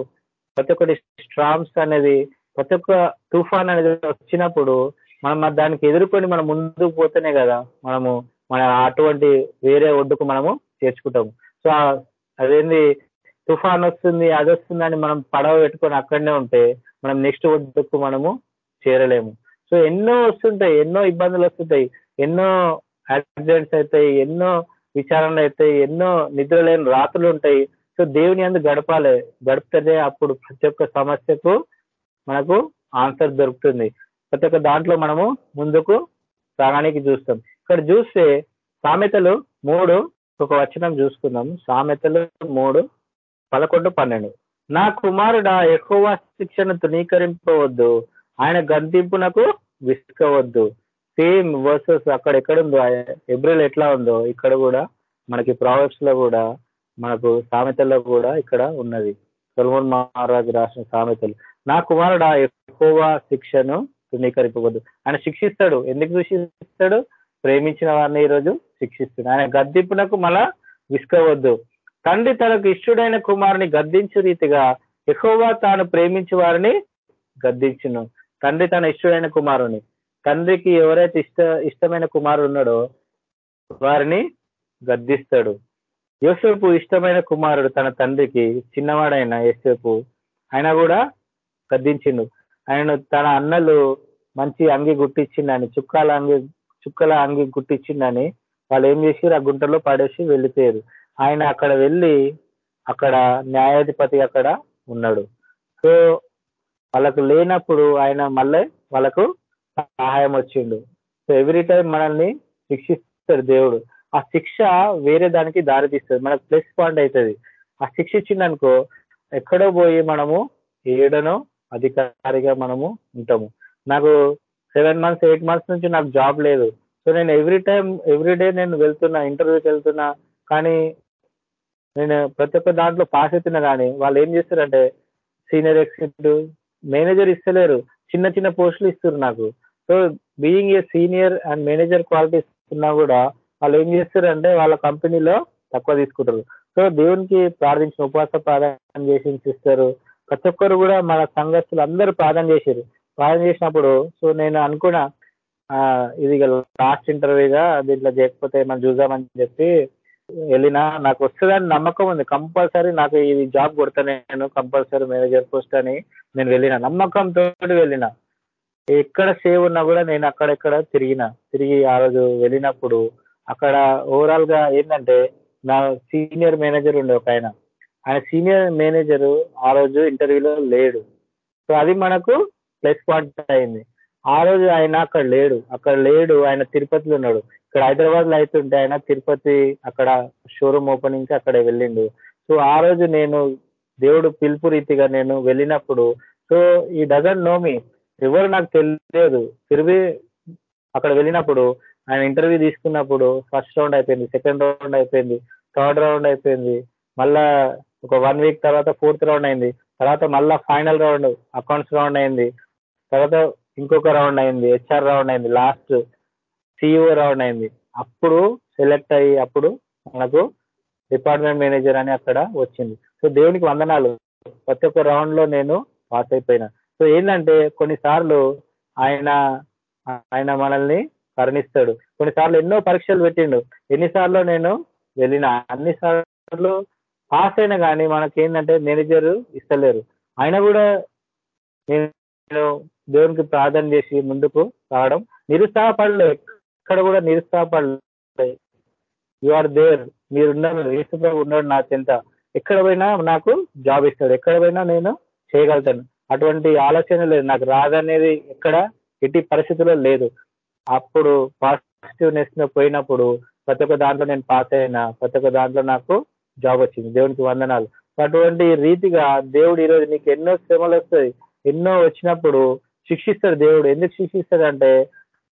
ప్రతి ఒక్కటి స్ట్రామ్స్ అనేది ప్రతి ఒక్క తుఫాన్ అనేది వచ్చినప్పుడు మనం దానికి ఎదుర్కొని మనం ముందుకు పోతేనే కదా మనము మన అటువంటి వేరే ఒడ్డుకు మనము చేర్చుకుంటాము. సో అదేంది తుఫాన్ వస్తుంది అది వస్తుందని మనం పడవ పెట్టుకొని అక్కడనే ఉంటే మనం నెక్స్ట్ ఒడ్డుకు మనము చేరలేము. సో ఎన్నో వస్తుంటాయి ఎన్నో ఇబ్బందులు వస్తుంటాయి ఎన్నో యాక్సిడెంట్స్ అవుతాయి ఎన్నో విచారణలు అవుతాయి ఎన్నో నిద్ర లేని రాత్రులు ఉంటాయి. సో దేవుని అందు గడపాలి గడిపితే అప్పుడు ప్రతి ఒక్క సమస్యకు మనకు ఆన్సర్ దొరుకుతుంది. ప్రతి ఒక్క దాంట్లో మనము ముందుకు సాగానికి చూస్తాం. ఇక్కడ చూస్తే సామెతలు మూడు ఒక వచనం చూసుకుందాం. సామెతలు మూడు పదకొండు పన్నెండు. నా కుమారుడా ఎక్కువ శిక్షను తృణీకరింపవద్దు. ఆయన గంతింపునకు విసుకవద్దు. సేమ్ వర్సెస్ అక్కడ ఎక్కడుందో ఎబ్రిల్ ఎట్లా ఉందో ఇక్కడ కూడా మనకి ప్రావెక్స్లో కూడా మనకు సామెతల్లో కూడా ఇక్కడ ఉన్నది. సొలమోన్ మహారాజు రాసిన సామెతలు. నా కుమారుడు ఎక్కువ శిక్షను తృణీకరింపవద్దు. ఆయన శిక్షిస్తాడు. ఎందుకు శిక్షిస్తాడు? ప్రేమించిన వారిని ఈరోజు శిక్షిస్తాడు ఆయన గద్దింపునకు మళ్ళా విసుకవద్దు. తండ్రి తనకు ఇష్టడైన కుమారుని గద్దించు రీతిగా ఎక్కువగా తాను ప్రేమించి వారిని గద్దించును. తండ్రి తన ఇష్టడైన కుమారుని. తండ్రికి ఎవరైతే ఇష్ట ఇష్టమైన కుమారుడు ఉన్నాడో వారిని గద్దిస్తాడు. యోసేపు ఇష్టమైన కుమారుడు తన తండ్రికి చిన్నవాడైన యోసేపు ఆయన కూడా గద్దించిండు. ఆయన తన అన్నలు మంచి అంగి గుట్టించిండని చుక్కల అంగి చుక్కల అంగి గుట్టించిండని వాళ్ళు ఏం చేసిరు ఆ గుంటలో పడేసి వెళ్ళిపోయారు. ఆయన అక్కడ వెళ్ళి అక్కడ న్యాయాధిపతి అక్కడ ఉన్నాడు. సో వాళ్ళకు లేనప్పుడు ఆయన మళ్ళీ వాళ్ళకు సహాయం వచ్చిండు. సో ఎవ్రీ టైం మనల్ని శిక్షిస్తాడు దేవుడు. ఆ శిక్ష వేరే దానికి దారితీస్తుంది. మనకు ప్లస్ పాయింట్ అవుతుంది. ఆ శిక్ష ఇచ్చిందనుకో ఎక్కడో పోయి మనము ఏడనో అధికారిగా మనము ఉంటాము. నాకు సెవెన్ మంత్స్ ఎయిట్ మంత్స్ నుంచి నాకు జాబ్ లేదు. సో నేను ఎవ్రీ టైం ఎవ్రీ డే నేను వెళ్తున్నా ఇంటర్వ్యూకి వెళ్తున్నా కానీ నేను ప్రతి ఒక్క దాంట్లో పాస్ అవుతున్నా కానీ వాళ్ళు ఏం చేస్తారంటే సీనియర్ ఎగ్జిక్యూటివ్ మేనేజర్ ఇస్తలేరు. చిన్న చిన్న పోస్టులు ఇస్తారు నాకు. So being a senior and manager qualities ఉన్నా కూడా వాళ్ళు ఏం చేస్తారంటే వాళ్ళ కంపెనీలో తక్కువ తీసుకుంటారు. సో దేవునికి ప్రార్థించిన ఉపవాస ప్రార్థన చేసి ఇస్తారు. ప్రతి ఒక్కరు కూడా మన సంఘస్థులు అందరూ ప్రార్థన చేశారు. ప్రార్థన చేసినప్పుడు సో నేను అనుకున్నా ఇది లాస్ట్ ఇంటర్వ్యూగా దీంట్లో చేయకపోతే మనం చూద్దామని చెప్పి వెళ్ళినా నాకు వస్తుందని నమ్మకం ఉంది. కంపల్సరీ నాకు ఇది జాబ్ కొడతానే నేను కంపల్సరీ మేనేజర్ పోస్ట్ అని నేను వెళ్ళిన. నమ్మకంతో వెళ్ళిన. ఎక్కడ సేవ్ ఉన్నా కూడా నేను అక్కడెక్కడ తిరిగిన. తిరిగి ఆ రోజు వెళ్ళినప్పుడు అక్కడ ఓవరాల్గా ఏంటంటే నా సీనియర్ మేనేజర్ ఉండే ఒక ఆయన. ఆయన సీనియర్ మేనేజర్ ఆ రోజు ఇంటర్వ్యూలో లేడు. సో అది మనకు ప్లస్ పాయింట్ అయింది. ఆ రోజు ఆయన అక్కడ లేడు. అక్కడ లేడు. ఆయన తిరుపతిలో ఉన్నాడు. ఇక్కడ హైదరాబాద్లో అవుతుంటే ఆయన తిరుపతి అక్కడ షోరూమ్ ఓపెనింగ్కి అక్కడ వెళ్ళిండు. సో ఆ రోజు నేను దేవుడు పిలుపు రీతిగా నేను వెళ్ళినప్పుడు సో ఈ డజన్ నో మీ ఎవరు నాకు తెలియదు. తిరిగి అక్కడ వెళ్ళినప్పుడు ఆయన ఇంటర్వ్యూ తీసుకున్నప్పుడు ఫస్ట్ రౌండ్ అయిపోయింది సెకండ్ రౌండ్ అయిపోయింది థర్డ్ రౌండ్ అయిపోయింది మళ్ళా ఒక వన్ వీక్ తర్వాత ఫోర్త్ రౌండ్ అయింది తర్వాత మళ్ళా ఫైనల్ రౌండ్ అకౌంట్స్ రౌండ్ అయింది తర్వాత ఇంకొక రౌండ్ అయింది హెచ్ఆర్ రౌండ్ అయింది లాస్ట్. సిఇఓ రౌండ్ అయింది. అప్పుడు సెలెక్ట్ అయ్యి అప్పుడు మనకు డిపార్ట్మెంట్ మేనేజర్ అని అక్కడ వచ్చింది. సో దేవునికి వందనాలు. ప్రతి ఒక్క రౌండ్లో నేను పాస్ అయిపోయినా. సో ఏంటంటే కొన్నిసార్లు ఆయన ఆయన మనల్ని కరుణిస్తాడు. కొన్నిసార్లు ఎన్నో పరీక్షలు పెట్టిండు. ఎన్నిసార్లు నేను వెళ్ళిన? అన్ని సార్లు పాస్ అయినా కానీ మనకి ఏంటంటే మేనేజర్ ఇస్తలేరు. ఆయన కూడా నేను దేవునికి ప్రార్థన చేసి ముందుకు రావడం నిరుత్సాహపడలేదు ఎక్కడ కూడా నిరుత్సాహపడలే యు ఆర్ దేర్ మీరున్నారు. ఏసుప్రభు ఉన్నాడు నా చెంత. ఎక్కడ పోయినా నాకు జాబ్ ఇస్తాడు. ఎక్కడ పోయినా నేను చేయగలుగుతాను. అటువంటి ఆలోచన లేదు. నాకు రాదనేది ఎక్కడ ఎట్టి పరిస్థితుల్లో లేదు. అప్పుడు పాజిటివ్నెస్ పోయినప్పుడు ప్రతి ఒక్క దాంట్లో నేను పాస్ అయినా ప్రతి ఒక్క దాంట్లో నాకు జాబ్ వచ్చింది. దేవునికి వందనాలు. అటువంటి రీతిగా దేవుడు ఈరోజు నీకు ఎన్నో శ్రమలు వస్తాయి. ఎన్నో వచ్చినప్పుడు శిక్షిస్తాడు దేవుడు. ఎందుకు శిక్షిస్తాడు అంటే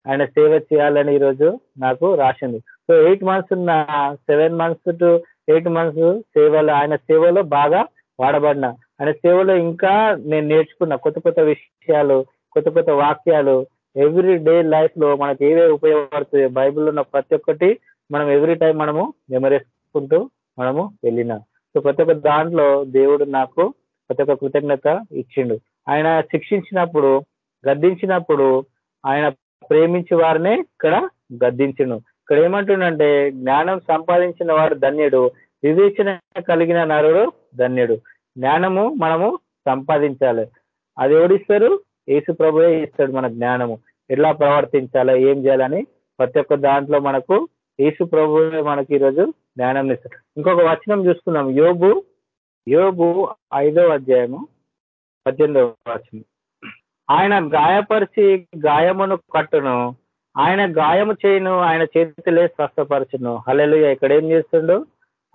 ఆయన సేవ చేయాలని ఈరోజు నాకు రాసింది. సో ఎయిట్ మంత్స్ ఉన్న seven months to eight months సేవలో ఆయన సేవలో బాగా వాడబడిన. ఆయన సేవలో ఇంకా నేను నేర్చుకున్న కొత్త కొత్త విషయాలు కొత్త కొత్త వాక్యాలు ఎవ్రీ డే లైఫ్లో మనకి ఏవే ఉపయోగపడుతుంది బైబిల్లో ఉన్న ప్రతి ఒక్కటి మనం ఎవ్రీ టైం మనము మెమరేసుకుంటూ మనము వెళ్ళిన. సో ప్రతి ఒక్క దాంట్లో దేవుడు నాకు ప్రతి ఒక్క కృతజ్ఞత ఇచ్చిండు. ఆయన శిక్షించినప్పుడు గద్దించినప్పుడు ఆయన ప్రేమించి వారినే ఇక్కడ గద్దించును ఇక్కడ ఏమంటుండంటే జ్ఞానం సంపాదించిన వాడు ధన్యుడు వివేచన కలిగిన నరుడు ధన్యుడు. జ్ఞానము మనము సంపాదించాలి. అది ఎవడిస్తారు? యేసు ప్రభుయే ఇస్తాడు మన జ్ఞానము. ఎట్లా ప్రవర్తించాలి ఏం చేయాలని ప్రతి ఒక్క దాంట్లో మనకు యేసు ప్రభువే మనకి ఈరోజు జ్ఞానం ఇస్తాడు. ఇంకొక వచనం చూసుకుందాం. యోగు యోగు ఐదో అధ్యాయము పద్దెనిమిదవ వచనం. ఆయన గాయపరిచి గాయమును కట్టును. ఆయన గాయము చేయను ఆయన చేతులే స్వస్థపరచును. హలెలు ఇక్కడ ఏం చేస్తుండు?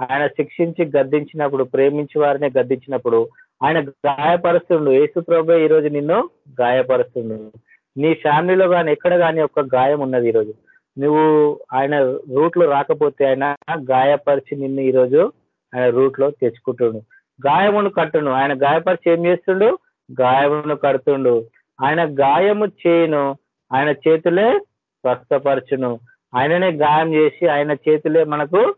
ఆయన శిక్షించి గద్దించినప్పుడు ప్రేమించి వారిని గద్దించినప్పుడు ఆయన గాయపరుస్తుండు. యేసు ప్రభు ఈరోజు నిన్ను గాయపరుస్తుండు. నీ ఫ్యామిలీలో కానీ ఎక్కడ కానీ ఒక గాయం ఉన్నది ఈరోజు. నువ్వు ఆయన రూట్లో రాకపోతే ఆయన గాయపరిచి నిన్ను ఈరోజు ఆయన రూట్లో తెచ్చుకుంటుండు. గాయమును కట్టును. ఆయన గాయపరిచి ఏం చేస్తుండు? గాయమును కడుతుండు. ఆయన గాయము చేయను ఆయన చేతులే స్వస్థపరచును. ఆయననే గాయం చేసి ఆయన చేతులే మనకు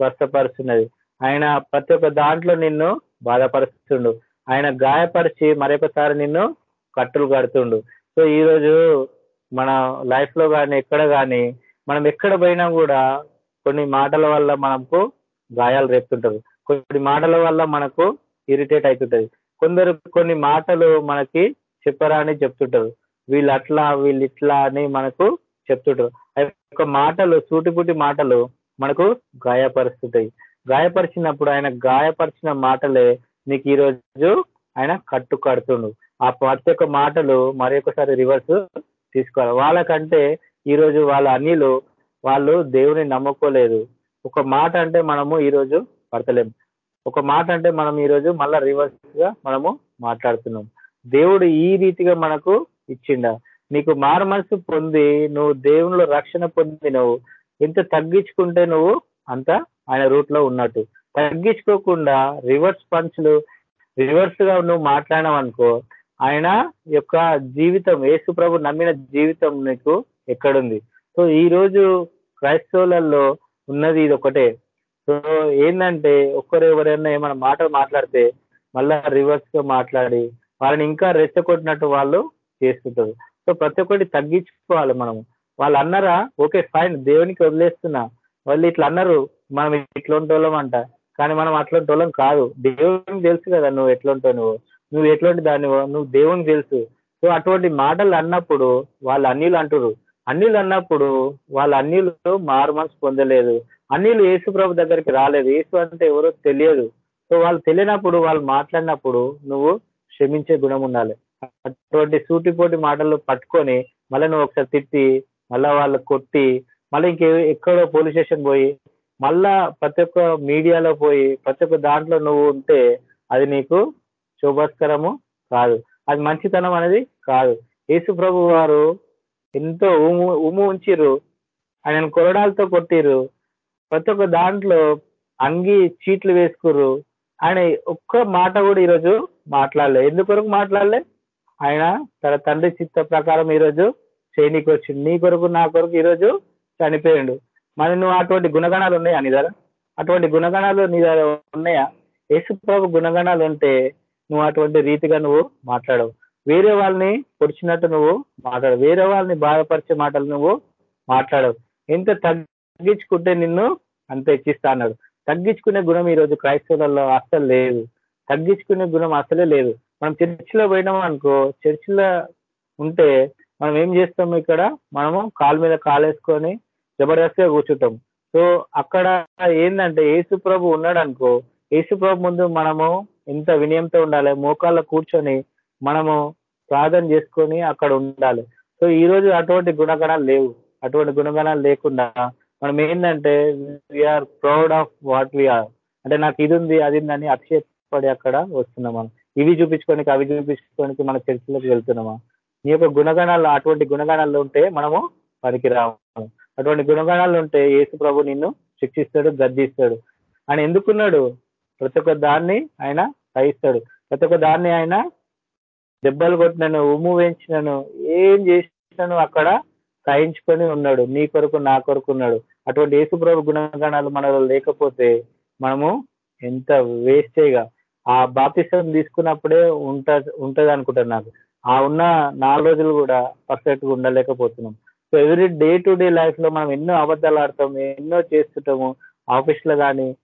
స్వస్థపరుస్తున్నది. ఆయన ప్రతి ఒక్క దాంట్లో నిన్ను బాధపరుస్తుండు. ఆయన గాయపరిచి మరొకసారి నిన్ను కట్టులు కడుతుండు. సో ఈరోజు మన లైఫ్లో కానీ ఎక్కడ కానీ మనం ఎక్కడ పోయినా కూడా కొన్ని మాటల వల్ల మనకు గాయాలు రేపుతుంటారు. కొన్ని మాటల వల్ల మనకు ఇరిటేట్ అవుతుంటది కొందరు కొన్ని మాటలు మనకి చెప్పరా అని చెప్తుంటారు. వీళ్ళు అట్లా వీళ్ళు ఇట్లా అని మనకు చెప్తుంటారు. ఒక యొక్క మాటలు సూటిపుటి మాటలు మనకు గాయపరుస్తుంటాయి. గాయపరిచినప్పుడు ఆయన గాయపరిచిన మాటలే నీకు ఈరోజు ఆయన కట్టు కడుతుండు. ఆ ప్రతి ఒక్క మాటలు మరొకసారి రివర్స్ తీసుకోవాలి. వాళ్ళకంటే ఈరోజు వాళ్ళ అన్నిలు వాళ్ళు దేవుని నమ్ముకోలేదు. ఒక మాట అంటే మనము ఈరోజు పడతలేం. ఒక మాట అంటే మనం ఈరోజు మళ్ళా రివర్స్గా మనము మాట్లాడుతున్నాం. దేవుడు ఈ రీతిగా మనకు ఇచ్చిండ. నీకు మారు మనసు పొంది నువ్వు దేవునిలో రక్షణ పొంది నువ్వు ఎంత తగ్గించుకుంటే నువ్వు అంత ఆయన రూట్లో ఉన్నట్టు. తగ్గించుకోకుండా రివర్స్ పంచ్లు రివర్స్గా నువ్వు మాట్లాడినావు అనుకో ఆయన యొక్క జీవితం యేసు ప్రభు నమ్మిన జీవితం నీకు ఎక్కడుంది? సో ఈ రోజు క్రైస్తవులలో ఉన్నది ఇది ఒకటే. సో ఏంటంటే ఒక్కరు ఎవరైనా ఏమైనా మాటలు మాట్లాడితే మళ్ళా రివర్స్గా మాట్లాడి వాళ్ళని ఇంకా రెచ్చగొట్టినట్టు వాళ్ళు చేస్తుంటారు. సో ప్రతి ఒక్కటి తగ్గించుకోవాలి మనము. వాళ్ళు అన్నారా ఓకే ఫైన్ దేవునికి వదిలేస్తున్నా. వాళ్ళు ఇట్లా అన్నారు మనం ఇట్లాంటి వాళ్ళం అంట కానీ మనం అట్లాంటి వాళ్ళం కాదు. దేవునికి తెలుసు కదా నువ్వు ఎట్లుంటావు నువ్వు నువ్వు ఎట్లాంటి దానివో నువ్వు దేవునికి తెలుసు. సో అటువంటి మాటలు అన్నప్పుడు వాళ్ళు అన్నిలు అంటారు అన్నిలు అన్నప్పుడు వాళ్ళ అన్నిలు మారు మనసు పొందలేదు. అన్నిలు యేసు ప్రభు దగ్గరికి రాలేదు. యేసు అంటే ఎవరో తెలియదు. సో వాళ్ళు తెలియనప్పుడు వాళ్ళు మాట్లాడినప్పుడు నువ్వు క్షమించే గుణం ఉండాలి. అటువంటి సూటిపోటి మాటలు పట్టుకొని మళ్ళీ నువ్వు ఒకసారి తిట్టి మళ్ళా వాళ్ళు కొట్టి మళ్ళీ ఇంకే ఎక్కడో పోలీస్ స్టేషన్ పోయి మళ్ళా ప్రతి ఒక్క మీడియాలో పోయి ప్రతి ఒక్క దాంట్లో నువ్వు ఉంటే అది నీకు శుభస్కరము కాదు. అది మంచితనం అనేది కాదు. యేసు ప్రభు వారు ఎంతో ఉము ఉము ఉంచిరు ఆయన కొరడాలతో కొట్టిరు ప్రతి ఒక్క దాంట్లో అంగి చీట్లు వేసుకుర్రు. ఆయన ఒక్క మాట కూడా ఈరోజు మాట్లాడలే. ఎందుకొరకు మాట్లాడలే? ఆయన తన తండ్రి చిత్త ప్రకారం ఈరోజు చేయనీకి వచ్చింది నీ కొరకు నా కొరకు ఈరోజు చనిపోయాడు. మరి నువ్వు అటువంటి గుణగణాలు ఉన్నాయా నీ దగ్గర? అటువంటి గుణగణాలు నీ దగ్గర ఉన్నాయా? యేసు ప్రభు గుణగణాలు ఉంటే నువ్వు అటువంటి రీతిగా నువ్వు మాట్లాడవు. వేరే వాళ్ళని పొడిచినట్టు నువ్వు మాట్లాడవు. వేరే వాళ్ళని బాధపరిచే మాటలు నువ్వు మాట్లాడవు. ఎంత తగ్గించుకుంటే నిన్ను అంత హెచ్చిస్తా అన్నాడు. తగ్గించుకునే గుణం ఈ రోజు క్రైస్తవులలో అస్సలు లేదు. తగ్గించుకునే గుణం అసలే లేదు. మనం చర్చిలో పోయినాం అనుకో చర్చిలో ఉంటే మనం ఏం చేస్తాం ఇక్కడ? మనము కాలు మీద కాలేసుకొని జబర్దస్త్గా కూర్చుంటాం. సో అక్కడ ఏంటంటే యేసు ప్రభు ఉన్నాడు అనుకో యేసు ప్రభు ముందు మనము ఎంత వినయంతో ఉండాలి మోకాళ్ళ కూర్చొని మనము ప్రార్థన చేసుకొని అక్కడ ఉండాలి. సో ఈ రోజు అటువంటి గుణగణాలు లేవు. అటువంటి గుణగణాలు లేకుండా మనం ఏంటంటే we are proud of what we are అంటే నాకు ఇది ఉంది అది ఉందని అతిశయపడి అక్కడ వస్తున్నామా? ఇవి చూపించుకోనికి అవి చూపించుకోనికి మన చర్చలకు వెళ్తున్నామా? నీ యొక్క గుణగణాలు అటువంటి గుణగణాలు ఉంటే మనము పనికి రాము అటువంటి గుణగణాలు ఉంటే యేసు ప్రభు నిన్ను శిక్షిస్తాడు గద్దిస్తాడు. ఆయన ఎందుకున్నాడు? ప్రతి ఒక్క దాన్ని ఆయన సహిస్తాడు. ప్రతి ఒక్క దాన్ని ఆయన దెబ్బలు కొట్టినను ఉమ్ము వేయించినను ఏం చేసినను అక్కడ సహించుకొని ఉన్నాడు. నీ కొరకు నా కొరకు ఉన్నాడు. అటువంటి యేసుప్రభు గుణగణాలు మనలో లేకపోతే మనము ఎంత వేస్టేగా ఆ బాప్తిష్టం తీసుకున్నప్పుడే ఉంట ఉంటది అనుకుంటాను నాకు. ఆ ఉన్న నాలుగు రోజులు కూడా పర్ఫెక్ట్గా ఉండలేకపోతున్నాం. So every day to day లైఫ్లో మనం ఎన్నో అబద్ధాలు ఆడతాము ఎన్నో చేస్తుంటాము. ఆఫీస్లో కానీ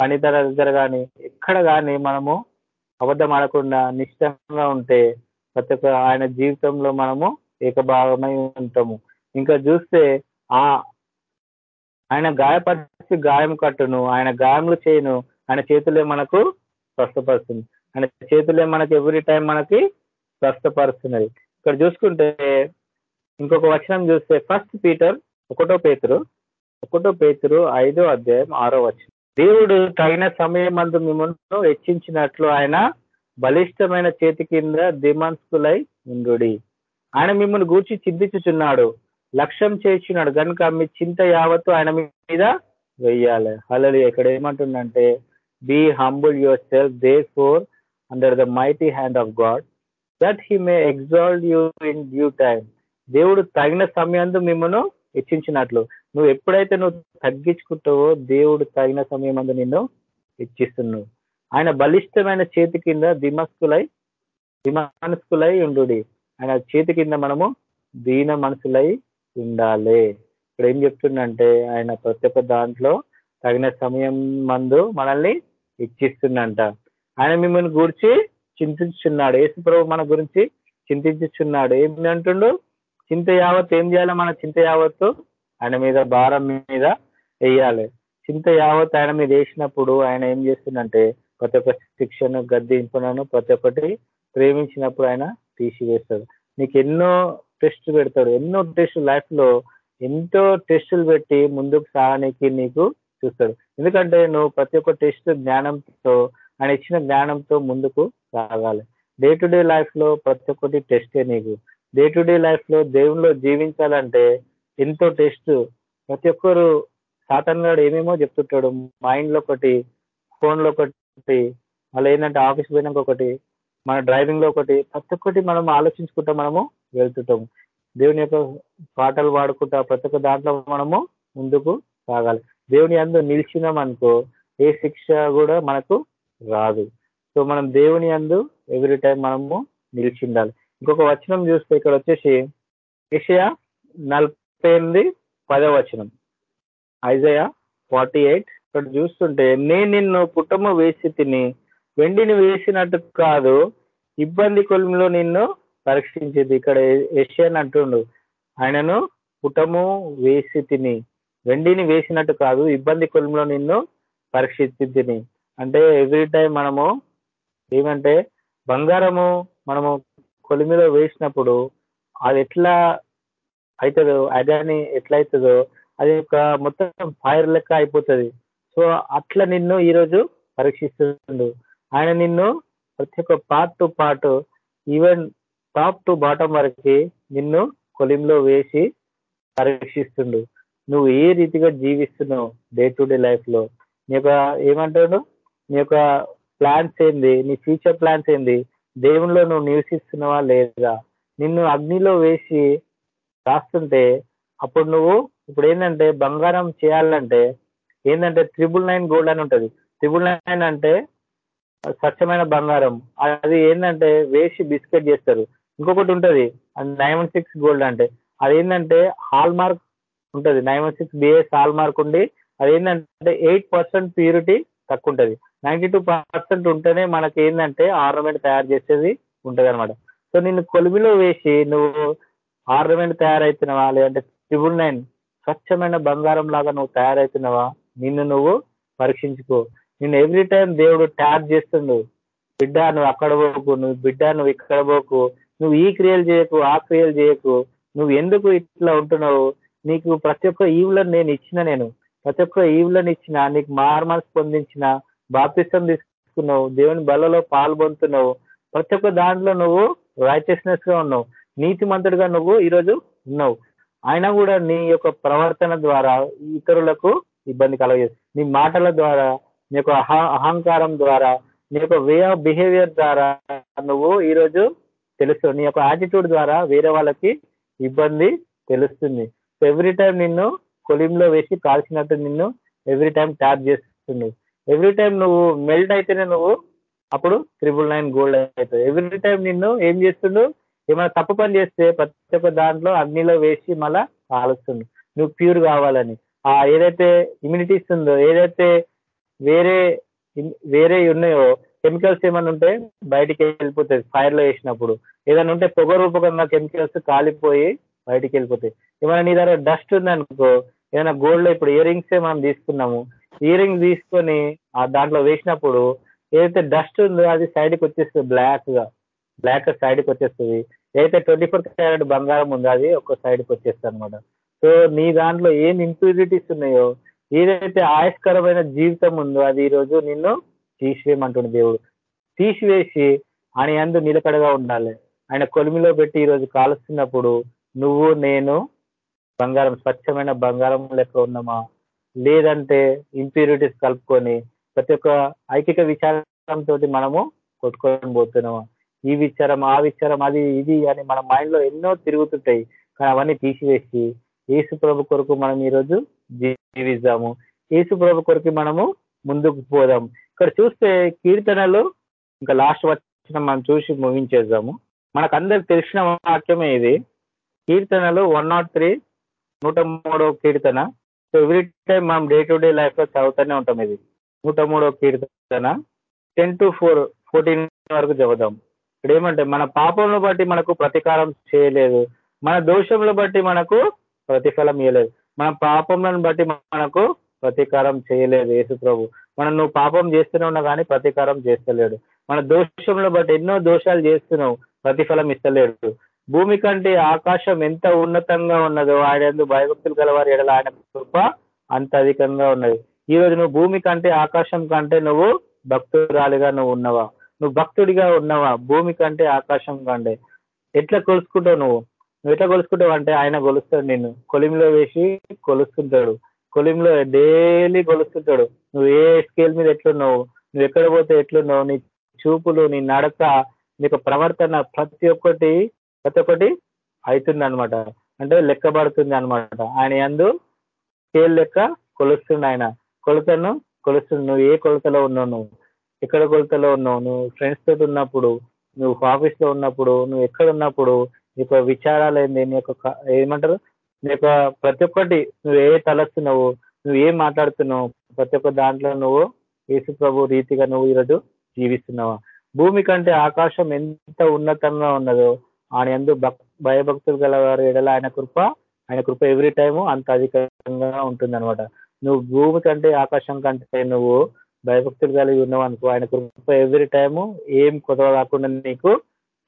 పనితర దగ్గర కానీ ఎక్కడ కానీ మనము అబద్ధం ఆడకుండా నిష్టంగా ఉంటే ప్రతి ఒక్క ఆయన జీవితంలో మనము ఏకభాగమై ఉంటాము. ఇంకా చూస్తే ఆ ఆయన గాయపరిచి గాయం కట్టును ఆయన గాయములు చేయను ఆయన చేతులే మనకు స్వస్థపరుస్తుంది. ఆయన చేతులే మనకి ఎవ్రీ టైం మనకి స్వస్థపరుస్తున్నది. ఇక్కడ చూసుకుంటే ఇంకొక వచనం చూస్తే ఫస్ట్ పీటర్ ఒకటో పేతురు ఒకటో పేతురు ఐదో అధ్యాయం ఆరో వచనం. దేవుడు తగిన సమయం అందు మిమ్మల్ని హెచ్చించినట్లు ఆయన బలిష్టమైన చేతి కింద దిమాన్స్కులై ఉండు ఆయన మిమ్మల్ని గూర్చి చింతించుచున్నాడు లక్ష్యం చేస్తున్నాడు కనుక మీ చింత యావత్తు ఆయన మీద వెయ్యాలి హలలి ఇక్కడ ఏమంటుందంటే Be humble yourself, self therefore under the mighty hand of God that exalt you in you in due time దేవుడు తగిన సమయంలో మిమ్మల్ని హెచ్చించినట్లు నువ్వు ఎప్పుడైతే నువ్వు తగ్గించుకుంటావో దేవుడు తగిన సమయం అందు నిన్ను హెచ్చిస్తున్నావు ఆయన బలిష్టమైన చేతి కింద దిమస్కులై దిమనస్కులై ఉండు ఆయన చేతి కింద మనము దీన మనసులై ఉండాలి. ఇప్పుడు ఏం చెప్తుండంటే ఆయన ప్రతి ఒక్క దాంట్లో తగిన సమయం మందు మనల్ని ఇచ్చిస్తుందంట. ఆయన మిమ్మల్ని గురించి చింతించున్నాడు యేసుప్రభు మన గురించి చింతించుచున్నాడు. ఏమి అంటుండు? చింత యావత్ ఏం చేయాలి? మన చింత యావత్తు ఆయన మీద భారం మీద వేయాలి. చింత యావత్ ఆయన మీద వేసినప్పుడు ఆయన ఏం చేస్తుందంటే ప్రతి ఒక్క శిక్షను గద్దింపునను ప్రతి ఒక్కటి ప్రేమించినప్పుడు ఆయన తీసివేస్తాడు. నీకు ఎన్నో టెస్ట్ పెడతాడు. ఎన్నో టెస్ట్ లైఫ్లో ఎంతో టెస్టులు పెట్టి ముందుకు సాగడానికి నీకు చూస్తాడు. ఎందుకంటే నువ్వు ప్రతి ఒక్క టెస్ట్ జ్ఞానంతో ఆయన ఇచ్చిన జ్ఞానంతో ముందుకు సాగాలి. డే టు డే లైఫ్లో ప్రతి ఒక్కటి టెస్టే నీకు. డే టు డే లైఫ్లో జీవించాలంటే ఎంతో టెస్ట్ ప్రతి ఒక్కరు సాతన్ గారు ఏమేమో చెప్తుంటాడు. మైండ్లో ఒకటి ఫోన్లో ఒకటి మళ్ళీ ఏంటంటే ఆఫీస్ పోయినాక ఒకటి మన డ్రైవింగ్లో ఒకటి ప్రతి ఒక్కటి మనం ఆలోచించుకుంటా మనము వెళ్తుంటాము. దేవుని యొక్క పాటలు పాడుకుంటా ప్రతి ఒక్క దాంట్లో మనము ముందుకు సాగాలి. దేవుని అందు నిలిచినాం అనుకో ఏ శిక్ష కూడా మనకు రాదు. సో మనం దేవుని అందు ఎవ్రీ టైం మనము నిలిచి ఉండాలి ఇంకొక వచనం చూస్తే ఇక్కడ వచ్చేసి ఏషియా నలభై ఎనిమిది పదవ వచనం. Isaiah forty eight. ఇక్కడ చూస్తుంటే నేను నిన్ను పుట్టము వేసి తిని వెండిని వేసినట్టు కాదు ఇబ్బంది కొలంలో నిన్ను పరీక్షించేది. ఇక్కడ ఏషియన్ అంటుండు. ఆయనను పుటము వేసి తిని వెండిని వేసినట్టు కాదు ఇబ్బంది కులంలో నిన్ను పరీక్షించి అంటే ఎవ్రీ టైం మనము ఏమంటే బంగారము మనము కొలిమిలో వేసినప్పుడు అది ఎట్లా అవుతుందో అదని ఎట్లా అవుతుందో అది ఒక మొత్తం ఫైర్ లెక్క అయిపోతుంది. సో అట్లా నిన్ను ఈరోజు పరీక్షిస్తుండు. ఆయన నిన్ను ప్రతి ఒక్క part to part even top to bottom వరకు నిన్ను కొలింలో వేసి పరీక్షిస్తుండు. నువ్వు ఏ రీతిగా జీవిస్తున్నావు డే టు డే లైఫ్లో? నీ యొక్క ఏమంటాడు నీ యొక్క ప్లాన్స్ ఏంది? నీ ఫ్యూచర్ ప్లాన్స్ ఏంది? దేవునిలో నువ్వు నివసిస్తున్నావా లేదా? నిన్ను అగ్నిలో వేసి రాస్తుంటే అప్పుడు నువ్వు ఇప్పుడు ఏంటంటే బంగారం చేయాలంటే ఏంటంటే త్రిబుల్ నైన్ గోల్డ్ అని ఉంటుంది. త్రిబుల్ నైన్ అంటే స్వచ్ఛమైన బంగారం. అది ఏంటంటే వేసి బిస్కెట్ చేస్తారు. ఇంకొకటి ఉంటుంది. నైన్ వన్ సిక్స్ గోల్డ్ అంటే. అది ఏంటంటే హాల్ మార్క్ ఉంటుంది. Nine one six BA hallmark ఉండి అది ఏంటంటే ఎయిట్ పర్సెంట్ ప్యూరిటీ తక్కువ ఉంటుంది నైంటీ టూ పర్సెంట్ ఉంటేనే మనకి ఏంటంటే ఆర్నమెంట్ తయారు చేసేది ఉంటుంది అనమాట సో నిన్ను కొలిమిలో వేసి నువ్వు ఆర్నమెంట్ తయారవుతున్నావా లేదంటే ట్రిబుల్ నైన్ స్వచ్ఛమైన బంగారం లాగా నువ్వు తయారవుతున్నావా నిన్ను నువ్వు పరీక్షించుకో. నిన్ను ఎవ్రీ టైం దేవుడు ట్యాప్ చేస్తుండు. బిడ్డ నువ్వు అక్కడ పోకు. నువ్వు బిడ్డ నువ్వు ఇక్కడ పోకు. నువ్వు ఈ క్రియలు చేయకు ఆ క్రియలు చేయకు. నువ్వు ఎందుకు ఇట్లా ఉంటున్నావు? నీకు ప్రతి ఒక్క ఈవులను నేను ఇచ్చిన నేను ప్రతి ఒక్క ఈవులను ఇచ్చిన నీకు మార్మల్స్ పొందించిన బాప్తిష్టం తీసుకున్నావు దేవుని బలలో పాల్గొంటున్నావు ప్రతి ఒక్క దాంట్లో నువ్వు రైచియస్నెస్గా ఉన్నావు నీతి మంతుడిగా నువ్వు ఈరోజు ఉన్నావు. అయినా కూడా నీ యొక్క ప్రవర్తన ద్వారా ఇతరులకు ఇబ్బంది కలగజేస్తుంది నీ మాటల ద్వారా నీ యొక్క అహంకారం ద్వారా నీ యొక్క వే ఆఫ్ బిహేవియర్ ద్వారా నువ్వు ఈరోజు తెలుస్తుంది నీ యొక్క యాటిట్యూడ్ ద్వారా వేరే వాళ్ళకి ఇబ్బంది తెలుస్తుంది. ఎవ్రీ టైం నిన్ను కొలింలో వేసి కాల్చినట్టు నిన్ను ఎవ్రీ టైం ట్యాప్ చేస్తుంది. ఎవ్రీ టైం నువ్వు మెల్ట్ అయితేనే నువ్వు అప్పుడు త్రిబుల్ నైన్ గోల్డ్ అవుతుంది ఎవ్రీ టైం నిన్ను ఏం చేస్తుండు? ఏమైనా తప్పు పని చేస్తే ప్రతి ఒక్క దాంట్లో అగ్నిలో వేసి మళ్ళా కాలుస్తుండు నువ్వు ప్యూర్ కావాలని. ఆ ఏదైతే ఇమ్యూనిటీస్ ఉందో ఏదైతే వేరే వేరే ఉన్నాయో కెమికల్స్ ఏమైనా ఉంటే బయటికి వెళ్ళిపోతాయి. ఫైర్లో వేసినప్పుడు. ఏదైనా ఉంటే పొగ రూపకంగా కెమికల్స్ కాలిపోయి బయటికి వెళ్ళిపోతాయి. ఏమైనా నీ దగ్గర డస్ట్ ఉందనుకో ఏదైనా గోల్డ్ ఇప్పుడు ఇయర్ రింగ్స్ మనం తీసుకున్నాము ఇయర్ రింగ్ తీసుకొని ఆ దాంట్లో వేసినప్పుడు ఏదైతే డస్ట్ ఉందో అది సైడ్కి వచ్చేస్తుంది బ్లాక్గా. బ్లాక్ సైడ్కి వచ్చేస్తుంది. ఏదైతే ట్వంటీ ఫోర్ క్యారెట్ బంగారం ఉందో అది ఒక సైడ్కి వచ్చేస్తుంది అనమాట సో నీ దాంట్లో ఏం ఇంప్యూరిటీస్ ఉన్నాయో ఏదైతే ఆయస్కరమైన జీవితం ఉందో అది ఈరోజు నిన్ను తీసివేయమంటుండే దేవుడు. తీసివేసి ఆయన అందు నిలకడగా ఉండాలి. ఆయన కొలిమిలో పెట్టి ఈరోజు కాలుస్తున్నప్పుడు నువ్వు నేను బంగారం స్వచ్ఛమైన బంగారం లెక్క ఉన్నామా? లేదంటే ఇంప్యూరిటీస్ కలుపుకొని ప్రతి ఒక్క ఐకిక విచారంతో మనము కొట్టుకొని పోతున్నామా? ఈ విచారం ఆ విచారం అది ఇది అని మన మైండ్లో ఎన్నో తిరుగుతుంటాయి. కానీ అవన్నీ తీసివేసి యేసు ప్రభు కొరకు మనం ఈరోజు జీవిద్దాము. యేసు ప్రభు కొరకు మనము ముందుకు పోదాం. ఇక్కడ చూస్తే కీర్తనలు ఇంకా లాస్ట్ వచ్చిన మనం చూసి ముగించేద్దాము. మనకు అందరికి తెలిసిన వాక్యమే ఇది. కీర్తనలు వన్ నాట్ త్రీ నూట మూడో కీర్తన. సో ఎవ్రీ టైం మనం డే టు డే లైఫ్లో చదువుతూనే ఉంటాం ఇది. నూట మూడో కీర్తన. టెన్ టు ఫోర్ ఫోర్టీన్ వరకు చదువుదాం ఇక్కడ ఏమంటే మన పాపంలో బట్టి మనకు ప్రతీకారం చేయలేదు. మన దోషంలో బట్టి మనకు ప్రతిఫలం ఇవ్వలేదు మన పాపంలను బట్టి మనకు ప్రతీకారం చేయలేదు యేసు ప్రభు. మనం నువ్వు పాపం చేస్తూనే ఉన్నా కానీ ప్రతీకారం చేస్తలేడు. మన దోషంలో బట్టి ఎన్నో దోషాలు చేస్తున్నావు ప్రతిఫలం ఇస్తలేడు. భూమి కంటే ఆకాశం ఎంత ఉన్నతంగా ఉన్నదో ఆయన భయభక్తులు గలవారి ఎడల ఆయన కృప అంత అధికంగా ఉన్నది. ఈ రోజు నువ్వు భూమి కంటే ఆకాశం కంటే నువ్వు భక్తురాలిగా నువ్వు ఉన్నవా? నువ్వు భక్తుడిగా ఉన్నవా? భూమి కంటే ఆకాశం కంటే. ఎట్లా కొలుసుకుంటావు నువ్వు? నువ్వు ఎట్లా కొలుసుకుంటావు అంటే ఆయన కొలుస్తాడు నిన్ను. కొలిమిలో వేసి కొలుస్తుంటాడు. కొలిమిలో డైలీ కొలుస్తుంటాడు. నువ్వు ఏ స్కేల్ మీద ఎట్లున్నావు? నువ్వు ఎక్కడ పోతే ఎట్లున్నావు? నీ చూపులు నీ నడక నీకు ప్రవర్తన ప్రతి ఒక్కటి ప్రతి ఒక్కటి అవుతుంది అనమాట అంటే లెక్కబడుతుంది అనమాట ఆయన ఎందు స్కేల్ లెక్క కొలుస్తుంది ఆయన. కొలతను కొలుస్తుంది నువ్వు ఏ కొలతలో ఉన్నావు నువ్వు? ఎక్కడ కొలతలో ఉన్నావు? నువ్వు ఫ్రెండ్స్ తోటి ఉన్నప్పుడు నువ్వు ఆఫీస్లో ఉన్నప్పుడు నువ్వు ఎక్కడ ఉన్నప్పుడు నీ యొక్క విచారాలు ఏంది? నీ యొక్క ఏమంటారు? నీ యొక్క ప్రతి ఒక్కటి నువ్వు ఏ తలస్తున్నావు? నువ్వు ఏం మాట్లాడుతున్నావు? ప్రతి ఒక్క దాంట్లో నువ్వు యేసు ప్రభు రీతిగా నువ్వు ఈరోజు జీవిస్తున్నావా? భూమి కంటే ఆకాశం ఎంత ఉన్నతంగా ఉన్నదో ఆయన ఎందు భయభక్తులు గలవారు ఎడల ఆయన కృప ఆయన కృప ఎవ్రీ టైము అంత అధికంగా ఉంటుంది అనమాట నువ్వు భూమి కంటే ఆకాశం కంటే నువ్వు భయభక్తులు కలిగి ఉన్నావు అనుకో ఆయన కృప ఎవ్రీ టైము ఏం కొదవ కాకుండా నీకు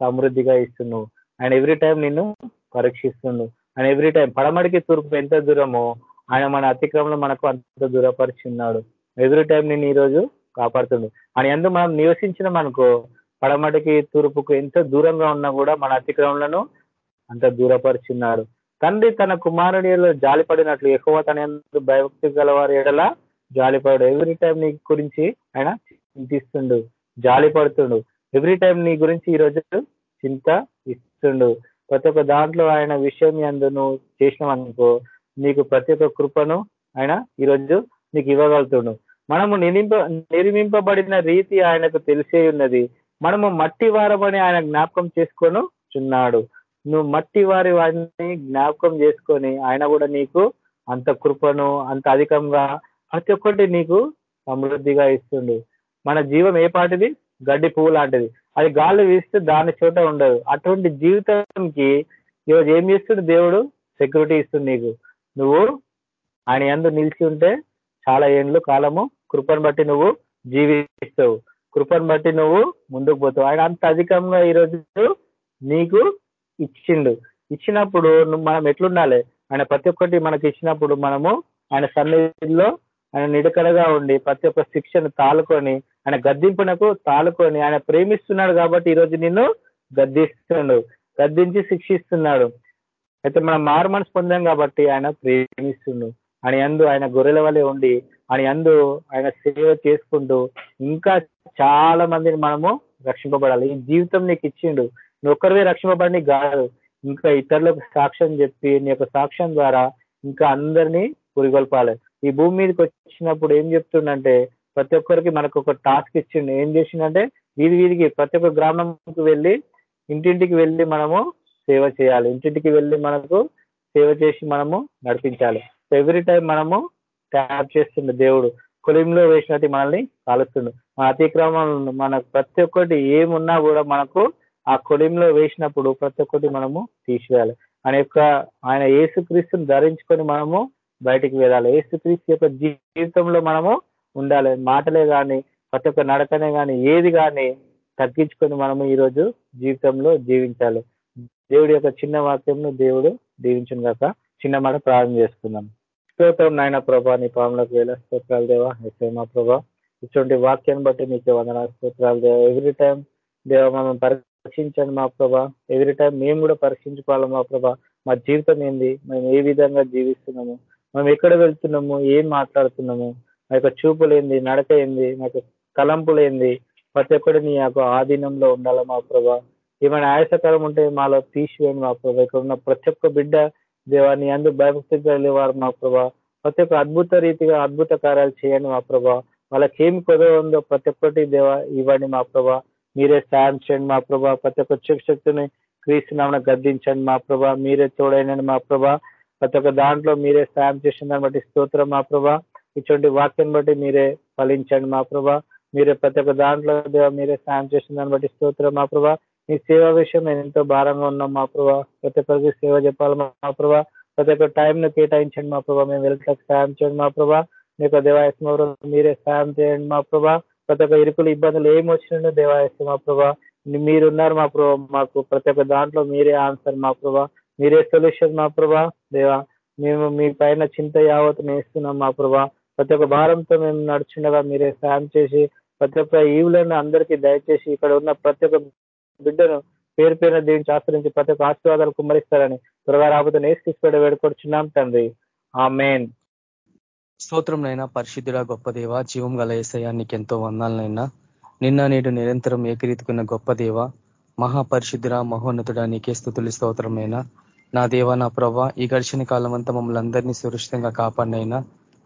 సమృద్ధిగా ఇస్తున్నావు ఆయన ఎవ్రీ టైం నిన్ను పరీక్షిస్తుండు ఆయన ఎవ్రీ టైం పడమడికి తూర్పు ఎంత దూరమో ఆయన మన అతిక్రమంలో మనకు అంత దూరపరిచిన్నాడు ఎవ్రీ టైం నేను ఈరోజు కాపాడుతుండు. ఆయన ఎందు మనం నివసించినాం అనుకో పడమటికి తూర్పుకు ఎంత దూరంగా ఉన్నా కూడా మన అతిక్రమలను అంత దూరపరుచున్నాడు తండ్రి తన కుమారుడిలో జాలిపడినట్లు ఎక్కువ తన ఎందు భయభక్తి గలవారి ఎడల జాలిపడు. ఎవ్రీ టైం నీ గురించి ఆయన చింతిస్తుండు జాలిపడుతుండు. ఎవ్రీ టైం నీ గురించి ఈరోజు చింత ఇస్తుండు ప్రతి ఒక్క దాంట్లో ఆయన విషయం ఎందు నువ్వు చేసినావనుకో నీకు ప్రతి ఒక్క కృపను ఆయన ఈరోజు నీకు ఇవ్వగలుగుతుండు. మనము నిర్మింప నిర్మింపబడిన రీతి ఆయనకు తెలిసే ఉన్నది. మనము మట్టి వారమని ఆయన జ్ఞాపకం చేసుకొని చున్నాడు నువ్వు మట్టి వారి వారిని జ్ఞాపకం చేసుకొని ఆయన కూడా నీకు అంత కృపను అంత అధికంగా ప్రతి ఒక్కటి నీకు సమృద్ధిగా ఇస్తుండు. మన జీవం ఏ పాటిది? గడ్డి పువ్వు లాంటిది. అది గాలి వీస్తే దాని చోట ఉండదు. అటువంటి జీవితంకి ఈరోజు ఏం చేస్తుంది దేవుడు? సెక్యూరిటీ ఇస్తుంది నీకు. నువ్వు ఆయన ఎందు నిలిచి ఉంటే చాలా ఏండ్లు కాలము కృపను బట్టి నువ్వు జీవిస్తావు. కృపను బట్టి నువ్వు ముందుకు పోతావు. ఆయన అంత అధికంగా ఈరోజు నీకు ఇచ్చిండు. ఇచ్చినప్పుడు నువ్వు మనం ఎట్లుండాలి? ఆయన ప్రతి ఒక్కటి మనకి ఇచ్చినప్పుడు మనము ఆయన సన్నిధిలో ఆయన నిడకడగా ఉండి ప్రతి ఒక్క శిక్షను తాలుకొని ఆయన గద్దింపునకు తాలుకొని ఆయన ప్రేమిస్తున్నాడు కాబట్టి ఈరోజు నిన్ను గద్దిస్తున్నాడు. గద్దించి శిక్షిస్తున్నాడు. అయితే మనం మారు మనసు పొందాం కాబట్టి ఆయన ప్రేమిస్తుండు ఆయన ఎందు ఆయన గొర్రెల వలె ఉండి ఆయన ఎందు ఆయన సేవ చేసుకుంటూ ఇంకా చాలా మందిని మనము రక్షింపబడాలి. ఈ జీవితం నీకు ఇచ్చిండు. నువ్వు ఒక్కరివే కాదు. ఇంకా ఇతరులకు సాక్ష్యం చెప్పి నీ యొక్క సాక్ష్యం ద్వారా ఇంకా అందరినీ పురిగొల్పాలి. ఈ భూమి మీదకి వచ్చినప్పుడు ఏం చెప్తుండంటే ప్రతి ఒక్కరికి మనకు ఒక టాస్క్ ఇచ్చిండు. ఏం చేసిండంటే వీధి వీధికి ప్రతి ఒక్క గ్రామంకి వెళ్ళి ఇంటింటికి వెళ్ళి మనము సేవ చేయాలి. ఇంటింటికి వెళ్ళి మనకు సేవ చేసి మనము నడిపించాలి. ఎవ్రీ టైం మనము ట్యాప్ చేస్తుండే దేవుడు కొలింలో వేసినట్టు మనల్ని కాలుస్తుండు. మన అతిక్రమం మన ప్రతి ఒక్కటి ఏమున్నా కూడా మనకు ఆ కొలింలో వేసినప్పుడు ప్రతి ఒక్కటి మనము తీసివేయాలి. ఆయన యొక్క ఆయన ఏసుక్రీస్తుని ధరించుకొని మనము బయటికి వెళ్ళాలి. ఏసుక్రీస్తు యొక్క జీవితంలో మనము ఉండాలి. మాటలే కానీ ప్రతి ఒక్క నడకనే కానీ ఏది కానీ తగ్గించుకొని మనము ఈరోజు జీవితంలో జీవించాలి. దేవుడి యొక్క చిన్న వాక్యంను దేవుడు దీవించిన కాక చిన్న మాట ప్రారంభం చేసుకుందాం. స్తోత్రం నాయన ప్రభా నీ పాములకు వేల స్తోత్రాలు దేవా ఎస్ఐ మా ప్రభా. ఇటువంటి వాక్యాన్ని బట్టి నీకు వందన స్తోత్రాలు దేవా. ఎవ్రీ టైం దేవ మనం పరీక్షించండి మా ప్రభా. ఎవ్రీ టైం మేము కూడా పరీక్షించుకోవాలి మా ప్రభా. మా జీవితం ఏంది? మేము ఏ విధంగా జీవిస్తున్నాము? మేము ఎక్కడ వెళ్తున్నాము? ఏం మాట్లాడుతున్నాము? మా యొక్క చూపులు ఏంది? నడక ఏంది? మా యొక్క తలంపులు ఏంది? ప్రతి ఒక్కటి నీ యొక్క ఆధీనంలో ఉండాలి మా ప్రభా? ఏమైనా ఆయాసకరం ఉంటే మాలో తీసివేయండి మా ప్రభా. ఇక్కడ ఉన్న ప్రతి ఒక్క బిడ్డ దేవాన్ని అందు భయభక్తి కలిగేవారు మా ప్రభా. ప్రతి ఒక్క అద్భుత రీతిగా అద్భుత కార్యాలు చేయండి మా ప్రభా. వాళ్ళకి ఏమి కొదవ ఉందో ప్రతి ఒక్కటి దేవ ఇవ్వండి మా ప్రభా. మీరే సాయం చేయండి మా ప్రభా. ప్రతి ఒక్క శక్తిని క్రీస్తునామన గద్దించండి మా ప్రభా. మీరే తోడైనండి మా ప్రభా. ప్రతి ఒక్క దాంట్లో మీరే సాయం చేసిన దాన్ని బట్టి స్తోత్రం మా ప్రభా. ఇటువంటి వాక్యం బట్టి మీరే ఫలించండి మా ప్రభా. మీరే ప్రతి ఒక్క దాంట్లో దేవ మీరే సాయం చేసిన దాన్ని బట్టి స్తోత్రం మా ప్రభా. మీ సేవ విషయం ఎంతో భారంగా ఉన్నాం మా ప్రభా ప్రతి ఒక్కరికి సేవ చెప్పాలి మా ప్రభా ప్రతి ఒక్క టైంను కేటాయించండి మా ప్రభా మేము వెళ్తాకు సాయం చేయండి మా ప్రభా మీ యొక్క దేవాయస్మ మీరే సాయం చేయండి మా ప్రభా ప్రతి ఒక్క ఇరుకులు ఇబ్బందులు ఏమి వచ్చిండో దేవాయస్మ మా ప్రభా మీరున్నారు మా ప్రభా మాకు ప్రతి ఒక్క దాంట్లో మీరే ఆన్సర్ మా ప్రభా మీరే సొల్యూషన్ మా ప్రభా దేవా మేము మీ పైన చింత యావత్ నేస్తున్నాం మా ప్రభా ప్రతి ఒక్క భారంతో మేము నడుచుండగా మీరే సాయం చేసి ప్రతి ఒక్క ఈవులను అందరికీ దయచేసి ఇక్కడ ఉన్న ప్రతి ఒక్క బిడ్డను పేరు పేరున దీవించి ఆశ్రయించి ప్రతి ఒక్క ఆశీర్వాదాలు కుమ్మరిస్తారని త్వరగా రాబోతు నేసుకిసిపెడ వేడుకొచ్చున్నాం తండ్రి. ఆ మెయిన్ స్తోత్రంనైనా పరిశుద్ధుడ గొప్ప దేవ జీవం గల ఏసయ్యా నీకెంతో వందాలనైనా నిన్న నేడు నిరంతరం ఏకరీతికున్న గొప్ప దేవ మహాపరిశుద్ధుడ మహోన్నతుడ నీకే స్థుతులు స్తోత్రమైనా నా దేవ నా ప్రభ ఈ గడిచిన కాలం అంతా మమ్మల్ని అందరినీ సురక్షితంగా కాపాడినైనా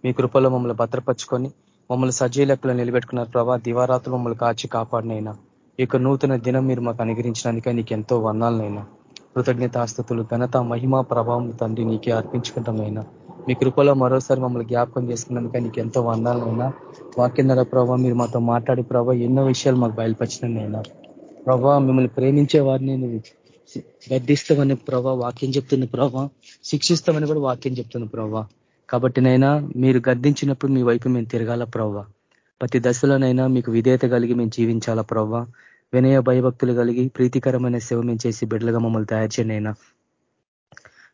మీ కృపలో మమ్మల్ని భద్రపరుచుకొని మమ్మల్ని సజీలకులు నిలబెట్టుకున్నారు ప్రభా దివారాత్రులు మమ్మల్ని కాచి కాపాడినైనా ఈ యొక్క నూతన దినం మీరు మాకు అనుగ్రహించడానికే నీకు ఎంతో వర్ణాలనైనా కృతజ్ఞతాస్థుతులు ఘనత మహిమ ప్రభావం తండ్రి నీకే అర్పించుకుంటామైనా మీ కృపలో మరోసారి మమ్మల్ని జ్ఞాపకం చేసుకున్నందుక నీకు ఎంతో వందాలనైనా. వాక్యంధర ప్రభావ మీరు మాతో మాట్లాడి ప్రభావ ఎన్నో విషయాలు మాకు బయలుపరిచినైనా ప్రభావ మిమ్మల్ని ప్రేమించే వారిని నువ్వు గద్దిస్తామని ప్రభా వాక్యం చెప్తుంది ప్రభా. శిక్షిస్తామని కూడా వాక్యం చెప్తుంది ప్రభా. కాబట్టి నైనా మీరు గద్దించినప్పుడు మీ వైపు మేము తిరగాల ప్రభావ ప్రతి దశలోనైనా మీకు విధేయత కలిగి మేము జీవించాలా ప్రవ్వా? వినయ భయభక్తులు కలిగి ప్రీతికరమైన సేవ మేము చేసి బిడ్డలుగా మమ్మల్ని తయారు చేయనైనా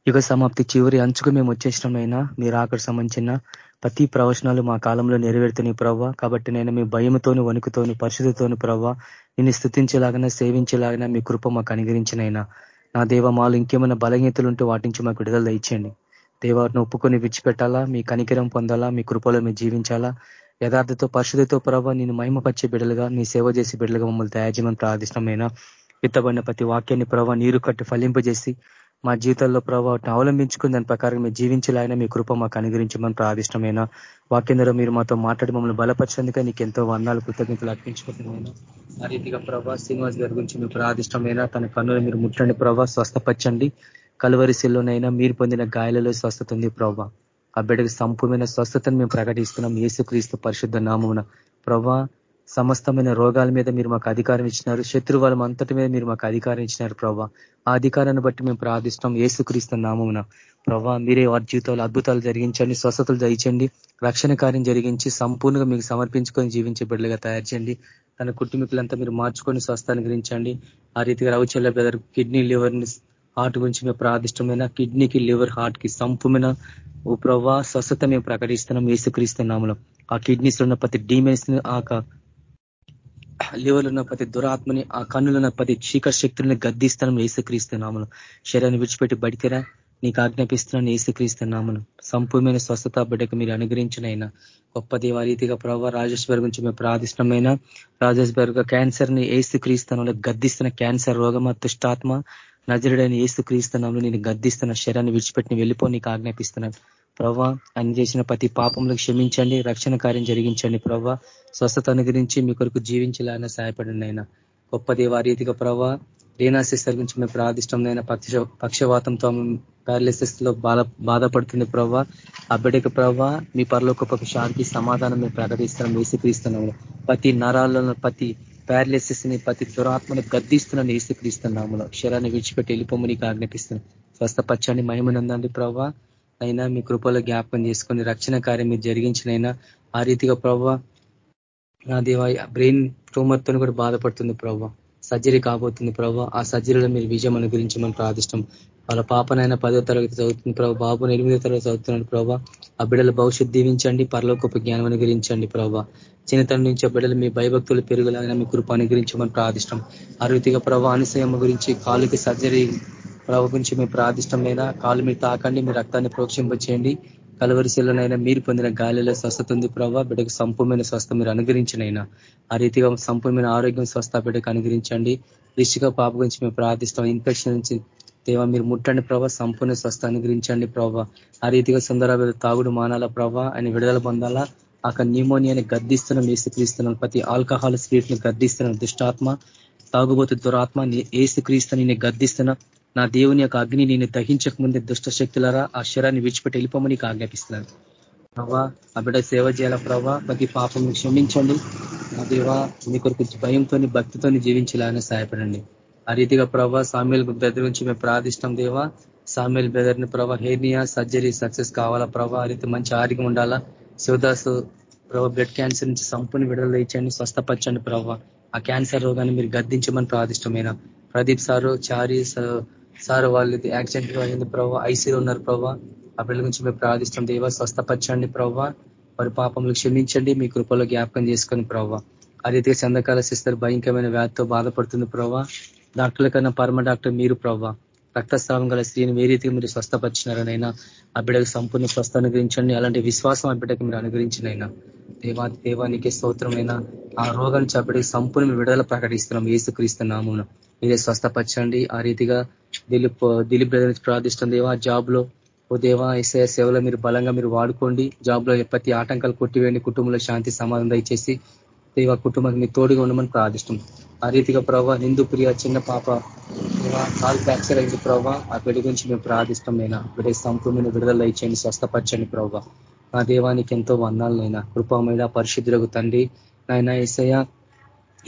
యుగ సమాప్తి చివరి అంచుకు మేము వచ్చేసినమైనా మీరు అక్కడ సంబంధించిన ప్రతి ప్రవచనాలు మా కాలంలో నెరవేరుతున్నాయి ప్రవ్వా. కాబట్టి నేను మీ భయంతోని వణుకుతోని పరిశుద్ధితోని ప్రవ్వా నిన్ను స్థుతించేలాగా సేవించేలాగా మీ కృప మాకు అనుగ్రహించినైనా నా దేవ మాలు ఇంకేమైనా బలహీనతలు ఉంటే వాటి నుంచి మాకు విడుదల ఇచ్చేయండి దేవారిని ఒప్పుకొని విడిచిపెట్టాలా? మీ కనికరం పొందాలా? మీ కృపలో మీరు జీవించాలా? యథార్థతో పరిశుద్ధితో ప్రభావ నేను మహిమపరిచే బిడ్డలుగా నీ సేవ చేసి బిడ్డలుగా మమ్మల్ని తయారు చేయమని ప్రార్థిష్టమైన విత్తబడిన ప్రతి వాక్యాన్ని ప్రభావ నీరు కట్టి ఫలింపజేసి మా జీవితాల్లో ప్రభావం అవలంబించుకుని దాని ప్రకారం మీరు జీవించాలైనా మీ కృప మాకు అనుగ్రహించమని ప్రార్థిష్టమైన వాక్యంలో మీరు మాతో మాట్లాడి మమ్మల్ని బలపరిచినందుకే నీకు ఎంతో వందాలు కృతజ్ఞతలు అర్పించుకుంటున్నాను ఆ రీతిగా ప్రభా శ్రీనివాస్ గారి గురించి మీ ప్రార్థిష్టమైన తన కన్నులు మీరు ముట్టండి ప్రభా స్వస్థపరచండి. కలువరిశిల్లోనైనా మీరు పొందిన గాయాలలో స్వస్థత ఉంది ప్రభా. ఆ బిడ్డకు సంపూర్ణమైన స్వస్థతను మేము ప్రకటిస్తున్నాం. ఏసుక్రీస్తు పరిశుద్ధ నామమున. ప్రభా సమస్తమైన రోగాల మీద మీరు మాకు అధికారం ఇచ్చినారు. శత్రువాలం అంతటి మీద మీరు మాకు అధికారం ఇచ్చినారు ప్రభా. ఆ అధికారాన్ని బట్టి మేము ప్రార్థిస్తున్నాం ఏసుక్రీస్తు నామమున. ప్రభా మీరే వారి జీవితాలు అద్భుతాలు జరిగించండి స్వస్థతలు దయచండి రక్షణ కార్యం జరిగించి సంపూర్ణంగా మీకు సమర్పించుకొని జీవించే బిడ్డలుగా తయారు చేయండి. తన కుటుంబీకులంతా మీరు మార్చుకొని స్వస్థాన్ని గురించండి ఆ రీతిగా రవిచల్ల బ్రదర్ కిడ్నీ లివర్ని హార్ట్ గురించి మేము ప్రార్థిష్టమైన కిడ్నీకి లివర్ హార్ట్కి సంపూమైన ఓ ప్రవ్వా స్వస్థత మేము ప్రకటిస్తున్నాం ఏసుక్రీస్తున్నాములో ఆ కిడ్నీస్ ఉన్న ప్రతి డీమెన్స్ ఆ లివర్లో ఉన్న ప్రతి దురాత్మని ఆ కన్నులో ఉన్న ప్రతి చీకర శక్తులను గద్దిస్తాను ఏసుక్రీస్తున్నాములు శరీరాన్ని విడిచిపెట్టి బడికిరా నీకు ఆజ్ఞాపిస్తున్నాను ఏసుక్రీస్తున్నామును సంపూర్ణమైన స్వస్థత బిడ్డకు మీరు అనుగ్రహించినైనా. గొప్ప దేవారీతిగా ప్రభావ రాజేశ్వర్ గురించి మేము ప్రార్థిష్టమైన. రాజేశ్వర్ క్యాన్సర్ని ఏసుక్రీస్తాను గద్దిస్తున్న క్యాన్సర్ రోగమ దుష్టాత్మ నజరుడైన ఏసు క్రీస్తున్నాను నేను గద్దిస్తున్న శరాన్ని విడిచిపెట్టి వెళ్ళిపో నీకు ఆజ్ఞాపిస్తున్నాను. ప్రవ్వా ఆయన చేసిన ప్రతి పాపంలో క్షమించండి రక్షణ కార్యం జరిగించండి ప్రవ్వా. స్వస్థత అనుగ్రహించి మీ కొరకు జీవించాలని సహాయపడండి ఆయన గొప్ప దేవారీతిగా ప్రవ్వా రేనాసిస్టర్ గురించి మేము ప్రార్థిష్టమైన పక్ష పక్షవాతంతో పారాలిసిస్లో బాధ బాధపడుతుంది ప్రవ్వా. ఆ బిడ్డకు ప్రవ్వా మీ పరలోక శాంతి సమాధానం మేము ప్రకటిస్తున్నాం వేసి ప్రతి నరాలను ప్రతి ప్యారలిసిస్ని ప్రతి దురాత్మను గద్దిస్తున్నాను ఏసుక్రీస్తున్నాములో క్షరాన్ని విడిచిపెట్టి వెళ్ళిపోము నీకు ఆజ్ఞాపిస్తున్నాను. స్వస్థపచ్చాన్ని మహిమనందండి ప్రవ్వా. అయినా మీ కృపలో జ్ఞాపకం చేసుకొని రక్షణ కార్యం మీరు జరిగించినైనా ఆ రీతిగా ప్రవ్వ నా దేవ బ్రెయిన్ ట్యూమర్తో కూడా బాధపడుతుంది ప్రవ్వ. సర్జరీ కాబోతుంది ప్రభావ ఆ సర్జరీలో మీరు విజయం అనుగ్రహించమని ప్రార్థిష్టం వాళ్ళ పాపనైనా పదో తరగతి చదువుతుంది ప్రభావ బాబుని ఎనిమిదో తరగతి చదువుతున్నాడు ప్రభావ ఆ బిడ్డల భవిష్యత్ దీవించండి పరలోకపు జ్ఞానం అనుగ్రహించండి ప్రభావ చిన్నతనం నుంచి ఆ బిడ్డలు మీ భయభక్తులు పెరుగులాగా మీ కృప అనుగ్రహించమని ప్రార్థిష్టం. ఆ రీతిగా ప్రభావ అనుసయమ్మ గురించి కాలుకి సర్జరీ ప్రభావ గురించి మేము ప్రార్థిష్టమైనా కాలు మీరు తాకండి మీ రక్తాన్ని ప్రోక్షింపచేయండి. కలవరిశీలనైనా మీరు పొందిన గాలిలో స్వస్థత ఉంది ప్రభావ బిడ్డకు సంపూర్ణమైన స్వస్థ మీరు అనుగ్రహించినైనా. ఆ రీతిగా సంపూర్ణమైన ఆరోగ్యం స్వస్థ బిడ్డకు అనుగ్రహించండి. రిషిగా పాప గురించి మేము ప్రార్థిస్తాం. ఇన్ఫెక్షన్ నుంచి దేవా మీరు ముట్టండి ప్రభావ సంపూర్ణ స్వస్థ అనుగ్రహించండి ప్రభావ ఆ రీతిగా సుందర తాగుడు మానాల ప్రభావ ఆయన విడుదల పొందాలా? అక్కడ న్యూమోనియాని గద్దిస్తున్నాం ఏసుక్రీస్తున్నాను ప్రతి ఆల్కహాల్ స్పీట్ని గద్దిస్తున్నాం దుష్టాత్మ తాగుబోతు దురాత్మ ఏసుక్రీస్తు నేను గద్దిస్తున్నా. నా దేవుని యొక్క అగ్ని నేను దహించక ముందే దుష్ట శక్తులరా ఆ శరాన్ని విడిచిపెట్టి వెళ్ళిపోమని ఆజ్ఞాపిస్తున్నాను ప్రభా ఆ బిడ్డ సేవ చేయాల ప్రభా? ప్రతి పాపం క్షమించండి. నా దేవా మీ కొరకు భయంతో భక్తితో జీవించాలని సహాయపడండి. ఆ రీతిగా ప్రభా సామ్యుల్ బెదర్ నుంచి మేము ప్రార్థిష్టం దేవా. సామ్యుల్ బెదర్ని ప్రభా హేర్నియా సర్జరీ సక్సెస్ కావాలా ప్రభా ఆ రీతి మంచి ఆరోగ్యం ఉండాలా. శివదాసు ప్రభా బ్లడ్ క్యాన్సర్ నుంచి సంపూర్ణ విడుదల ఇచ్చండి స్వస్థపరచండి ప్రభా. ఆ క్యాన్సర్ రోగాన్ని మీరు గద్దించమని ప్రార్థిష్టమైన ప్రదీప్ సారు చారి సార్ వాళ్ళు యాక్సిడెంట్ అయింది ప్రభావ ఐసీలో ఉన్నారు ప్రభావ ఆ పిల్లల గురించి మేము ప్రార్థిస్తాం దేవ స్వస్థపరచండి ప్రభా. వారి పాపంలో క్షమించండి మీ కృపలో జ్ఞాపకం చేసుకొని ప్రభావ ఆ రీతిగా చందకాల సిస్టర్ భయంకరమైన వ్యాధితో బాధపడుతుంది ప్రభావ డాక్టర్ల కన్నా పరమ డాక్టర్ మీరు ప్రభావ రక్తస్రావం గల స్త్రీని ఏ రీతిగా మీరు స్వస్థపరిచినారనైనా ఆ బిడ్డకు సంపూర్ణ స్వస్థ అనుగ్రహించండి. అలాంటి విశ్వాసం ఆ బిడ్డకు మీరు అనుగ్రహించినైనా. దేవా దేవానికి స్తోత్రమైన ఆ రోగం నుంచి సంపూర్ణ విడుదల ప్రకటిస్తున్నాం ఏసుక్రీస్తున్నామున మీరే స్వస్థపరచండి. ఆ రీతిగా దిలీప్ దిలీప్ బ్రదర్ ప్రార్థిస్తుంది దేవా జాబ్లో ఓ దేవా ఎస్ఐ సేవలో మీరు బలంగా మీరు వాడుకోండి. జాబ్లో ప్రతి ఆటంకాలు కొట్టివేయండి. కుటుంబంలో శాంతి సమాధానం దయచేసి దేవా కుటుంబానికి మీ తోడుగా ఉండమని ప్రార్థిస్తుంది ఆ రీతిగా ప్రభావ హిందూ ప్రియ చిన్న పాప కాల్ ఫ్రాక్చర్ అయింది ప్రభావ. ఆ బిడ్డ గురించి మేము ప్రార్థిష్టం అయినా బిడ్డ సంపూర్ణ విడుదల ఇచ్చేయండి స్వస్థపరచండి ప్రభావ. ఆ దేవానికి ఎంతో వందాలనైనా కృపమైన పరిశుద్ధులకు తండ్రి. నాయన ఏసయ్య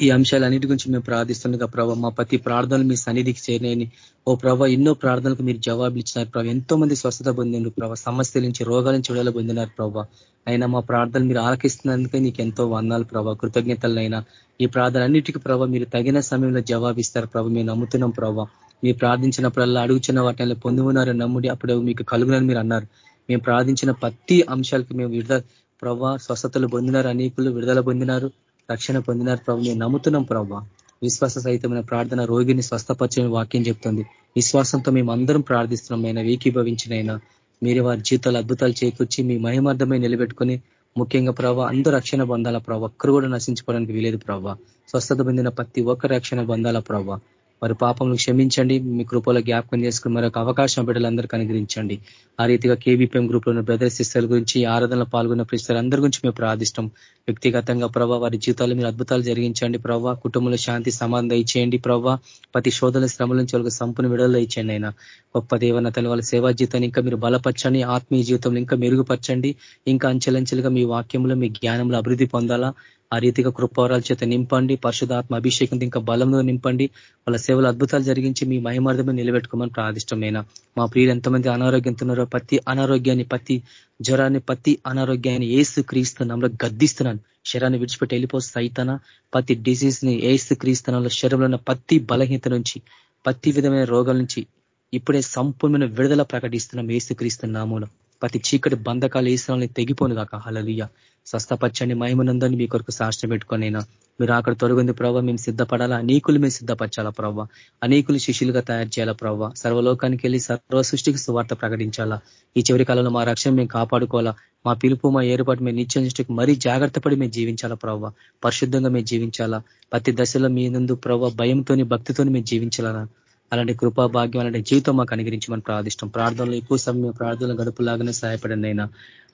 ఈ అంశాలన్నిటి గురించి మేము ప్రార్థిస్తుండగా ప్రభావ మా ప్రతి ప్రార్థనలు మీ సన్నిధికి చేరినాయని. ఓ ప్రభావ ఎన్నో ప్రార్థనలకు మీరు జవాబులు ఇచ్చినారు ప్రభావ ఎంతో మంది స్వస్థత పొందిండు ప్రభావ సమస్యల నుంచి రోగాల నుంచి విడుదల పొందినారు ప్రభావ అయినా మా ప్రార్థనలు మీరు ఆలకిస్తున్నందుకే నీకు ఎంతో వందాలు ప్రభావ కృతజ్ఞతలైనా. ఈ ప్రార్థన అన్నిటికీ ప్రభావ మీరు తగిన సమయంలో జవాబిస్తారు ప్రభావ మేము నమ్ముతున్నాం ప్రభావ మీరు ప్రార్థించినప్పుడల్లా అడుగుచున్న వాటిని పొందుకున్నారని నమ్ముడి అప్పుడు మీకు కలుగునని మీరు అన్నారు. మేము ప్రార్థించిన ప్రతి అంశాలకి మేము విడుదల ప్రభావ స్వస్థతలు పొందినారు అనేకులు విడుదల పొందినారు. రక్షణ పొందినారు ప్రభు. నేను నమ్ముతున్నాం ప్రభావ విశ్వాస సహితమైన ప్రార్థన రోగిని స్వస్థపరచని వాక్యం చెప్తుంది. విశ్వాసంతో మేము అందరం ప్రార్థిస్తున్నాం అయినా ఏకీభవించినైనా. మీరు వారి జీవితాలు అద్భుతాలు చేకూర్చి మీ మహిమార్థమై నిలబెట్టుకొని ముఖ్యంగా ప్రభావ అందరూ రక్షణ బంధాల ప్రభావ ఒక్కరు కూడా నశించుకోవడానికి వీలేదు ప్రభావ స్వస్థత పొందిన ప్రతి ఒక్క రక్షణ బంధాల ప్రభావ వారి పాపంలో క్షమించండి. మీ కృపలో జ్ఞాపకం చేసుకుని మరొక అవకాశం బిడ్డలందరికీ అనుగ్రహించండి. ఆ రీతిగా కేబీపీఎం గ్రూప్లో ఉన్న బ్రదర్ సిస్టర్ గురించి ఆరాధనలో పాల్గొన్న ప్రిస్టర్ అందరి గురించి మేము ప్రార్థిష్టం వ్యక్తిగతంగా ప్రభావ వారి జీవితాలు మీరు అద్భుతాలు జరిగించండి ప్రభావ కుటుంబంలో శాంతి సమాధానం ఇచ్చేయండి ప్రభావ ప్రతి శోధన శ్రమల నుంచి వాళ్ళకి సంపూర్ణ విడుదల ఇచ్చేయండి ఆయన గొప్ప దేవన తన వాళ్ళ సేవా జీవితాన్ని ఇంకా మీరు బలపరచండి. ఆత్మీయ జీవితంలో ఇంకా మెరుగుపరచండి. ఇంకా అంచెలంచెలుగా మీ వాక్యంలో మీ జ్ఞానంలో అభివృద్ధి పొందాలా. ఆ రీతిగా కృపవరాల చేత నింపండి. పరిశుధాత్మ అభిషేకం ఇంకా బలంలో నింపండి. వాళ్ళ సేవలు అద్భుతాలు జరిగించి మీ మహిమార్థమే నిలబెట్టుకోమని ప్రాదిష్టమైన మా ప్రియులు ఎంతమంది అనారోగ్యంతో ఉన్నారో ప్రతి అనారోగ్యాన్ని ప్రతి జ్వరాన్ని ప్రతి అనారోగ్యాన్ని ఏసు క్రీస్తునంలో గద్దిస్తున్నాను. శరీరాన్ని విడిచిపెట్టి వెళ్ళిపో సైతన. ప్రతి డిసీజ్ని ఏసు క్రీస్తునంలో శరీరంలో ఉన్న ప్రతి బలహీనత నుంచి ప్రతి విధమైన రోగాల నుంచి ఇప్పుడే సంపూర్ణమైన విడుదల ప్రకటిస్తున్నాం ఏసు క్రీస్తు నామూలం. ప్రతి చీకటి బంధకాలు ఈశ్వరాలని తెగిపోను కాక హలలియ స్వస్థపచ్చండి మహిమనందని మీ కొరకు సాక్షి పెట్టుకొనైనా. మీరు అక్కడ తొలగింది ప్రభావ మేము సిద్ధపడాలా? అనేకులు మేము సిద్ధపరచాలా ప్రభావ అనేకులు శిష్యులుగా తయారు చేయాలా ప్రభావ సర్వలోకానికి వెళ్ళి సర్వ సృష్టికి సువార్త ప్రకటించాలా? ఈ చివరి కాలంలో మా రక్షణ మేము కాపాడుకోవాలా? మా పిలుపు మా ఏర్పాటు మేము నిత్య దృష్టికి మరీ జాగ్రత్త పడి మేము జీవించాలా ప్రభావ పరిశుద్ధంగా మేము జీవించాలా? ప్రతి దశలో మీ నందు ప్రభావ భయంతోని భక్తితోని మేము జీవించాలా? అలాంటి కృపా భాగ్యం అలాంటి జీవితం మాకు అనుగ్రహించమని ప్రార్థిష్టం. ప్రార్థనలు ఎక్కువ సమయం ప్రార్థనలు గడుపులాగానే సహాయపడండి అయినా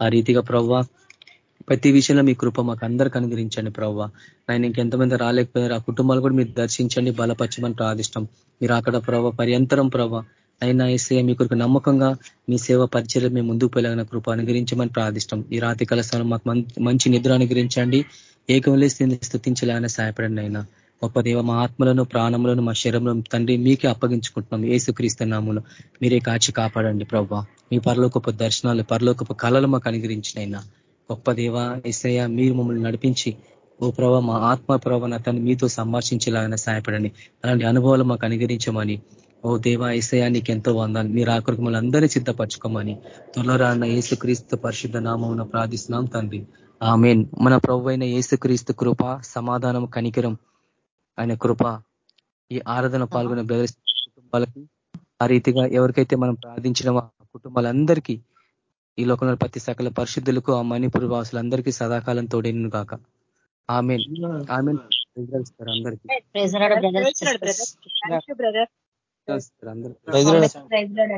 ఆ రీతిగా ప్రవ్వ ప్రతి విషయంలో మీ కృప మాకు అందరికి అనుగ్రహించండి ప్రవ్వ. ఆయన ఇంకెంతమంది రాలేకపోయారు ఆ కుటుంబాలు కూడా మీరు దర్శించండి బలపరచమని ప్రార్థిష్టం. మీరు అక్కడ ప్రవ పర్యంతరం ప్రవ అయినా ఏసే మీ కొరకు నమ్మకంగా మీ సేవ పరిచయం మేము ముందుకు పోయేలాగిన కృప అనుగ్రహించమని ప్రార్థిష్టం. ఈ రాతి కలసాలను మాకు మంచి నిద్ర అనుగ్రహించండి. ఏకంలో స్థుతించలేగానే సహాయపడండి అయినా గొప్ప దేవ మా ఆత్మలను ప్రాణములను మా శరీరంలో తండ్రి మీకే అప్పగించుకుంటున్నాం. ఏసుక్రీస్తున్నాములు మీరే కాచి కాపాడండి ప్రవ్వ. మీ పరలోకపు దర్శనాలు పరలోకపు కళలు మాకు అనుగ్రహించినైనా. గొప్ప దేవ ఎస్ఐ మీరు మమ్మల్ని నడిపించి ఓ ప్రభావ మా ఆత్మ ప్రభావ తను మీతో సంభాషించేలాగానే సహాయపడండి. అలాంటి అనుభవాలు మాకు అనుగ్రహించమని ఓ దేవా ఏసయా నీకు ఎంతో వందాలు. మీరు ఆ కొరకు మమ్మల్ని అందరినీ సిద్ధపరచుకోమని త్వరలో రాన్న ఏసుక్రీస్తు పరిశుద్ధ నామం ప్రార్థిస్తున్నాం తండ్రి. ఆమెన్. మన ప్రభు అయిన ఏసుక్రీస్తు కృప సమాధానం కనికరం ఆయన కృప ఈ ఆరాధన పాల్గొనే బ్రదర్స్ కుటుంబాలకి ఆ రీతిగా ఎవరికైతే మనం ప్రార్థించిన కుటుంబాలందరికీ ఈ లోకంలో ప్రతి సకల పరిశుద్ధులకు ఆ మణిపుర వాసులందరికీ సదాకాలం తోడేను కాక ఆమె ఆమె అందరికీ. అందరికీ.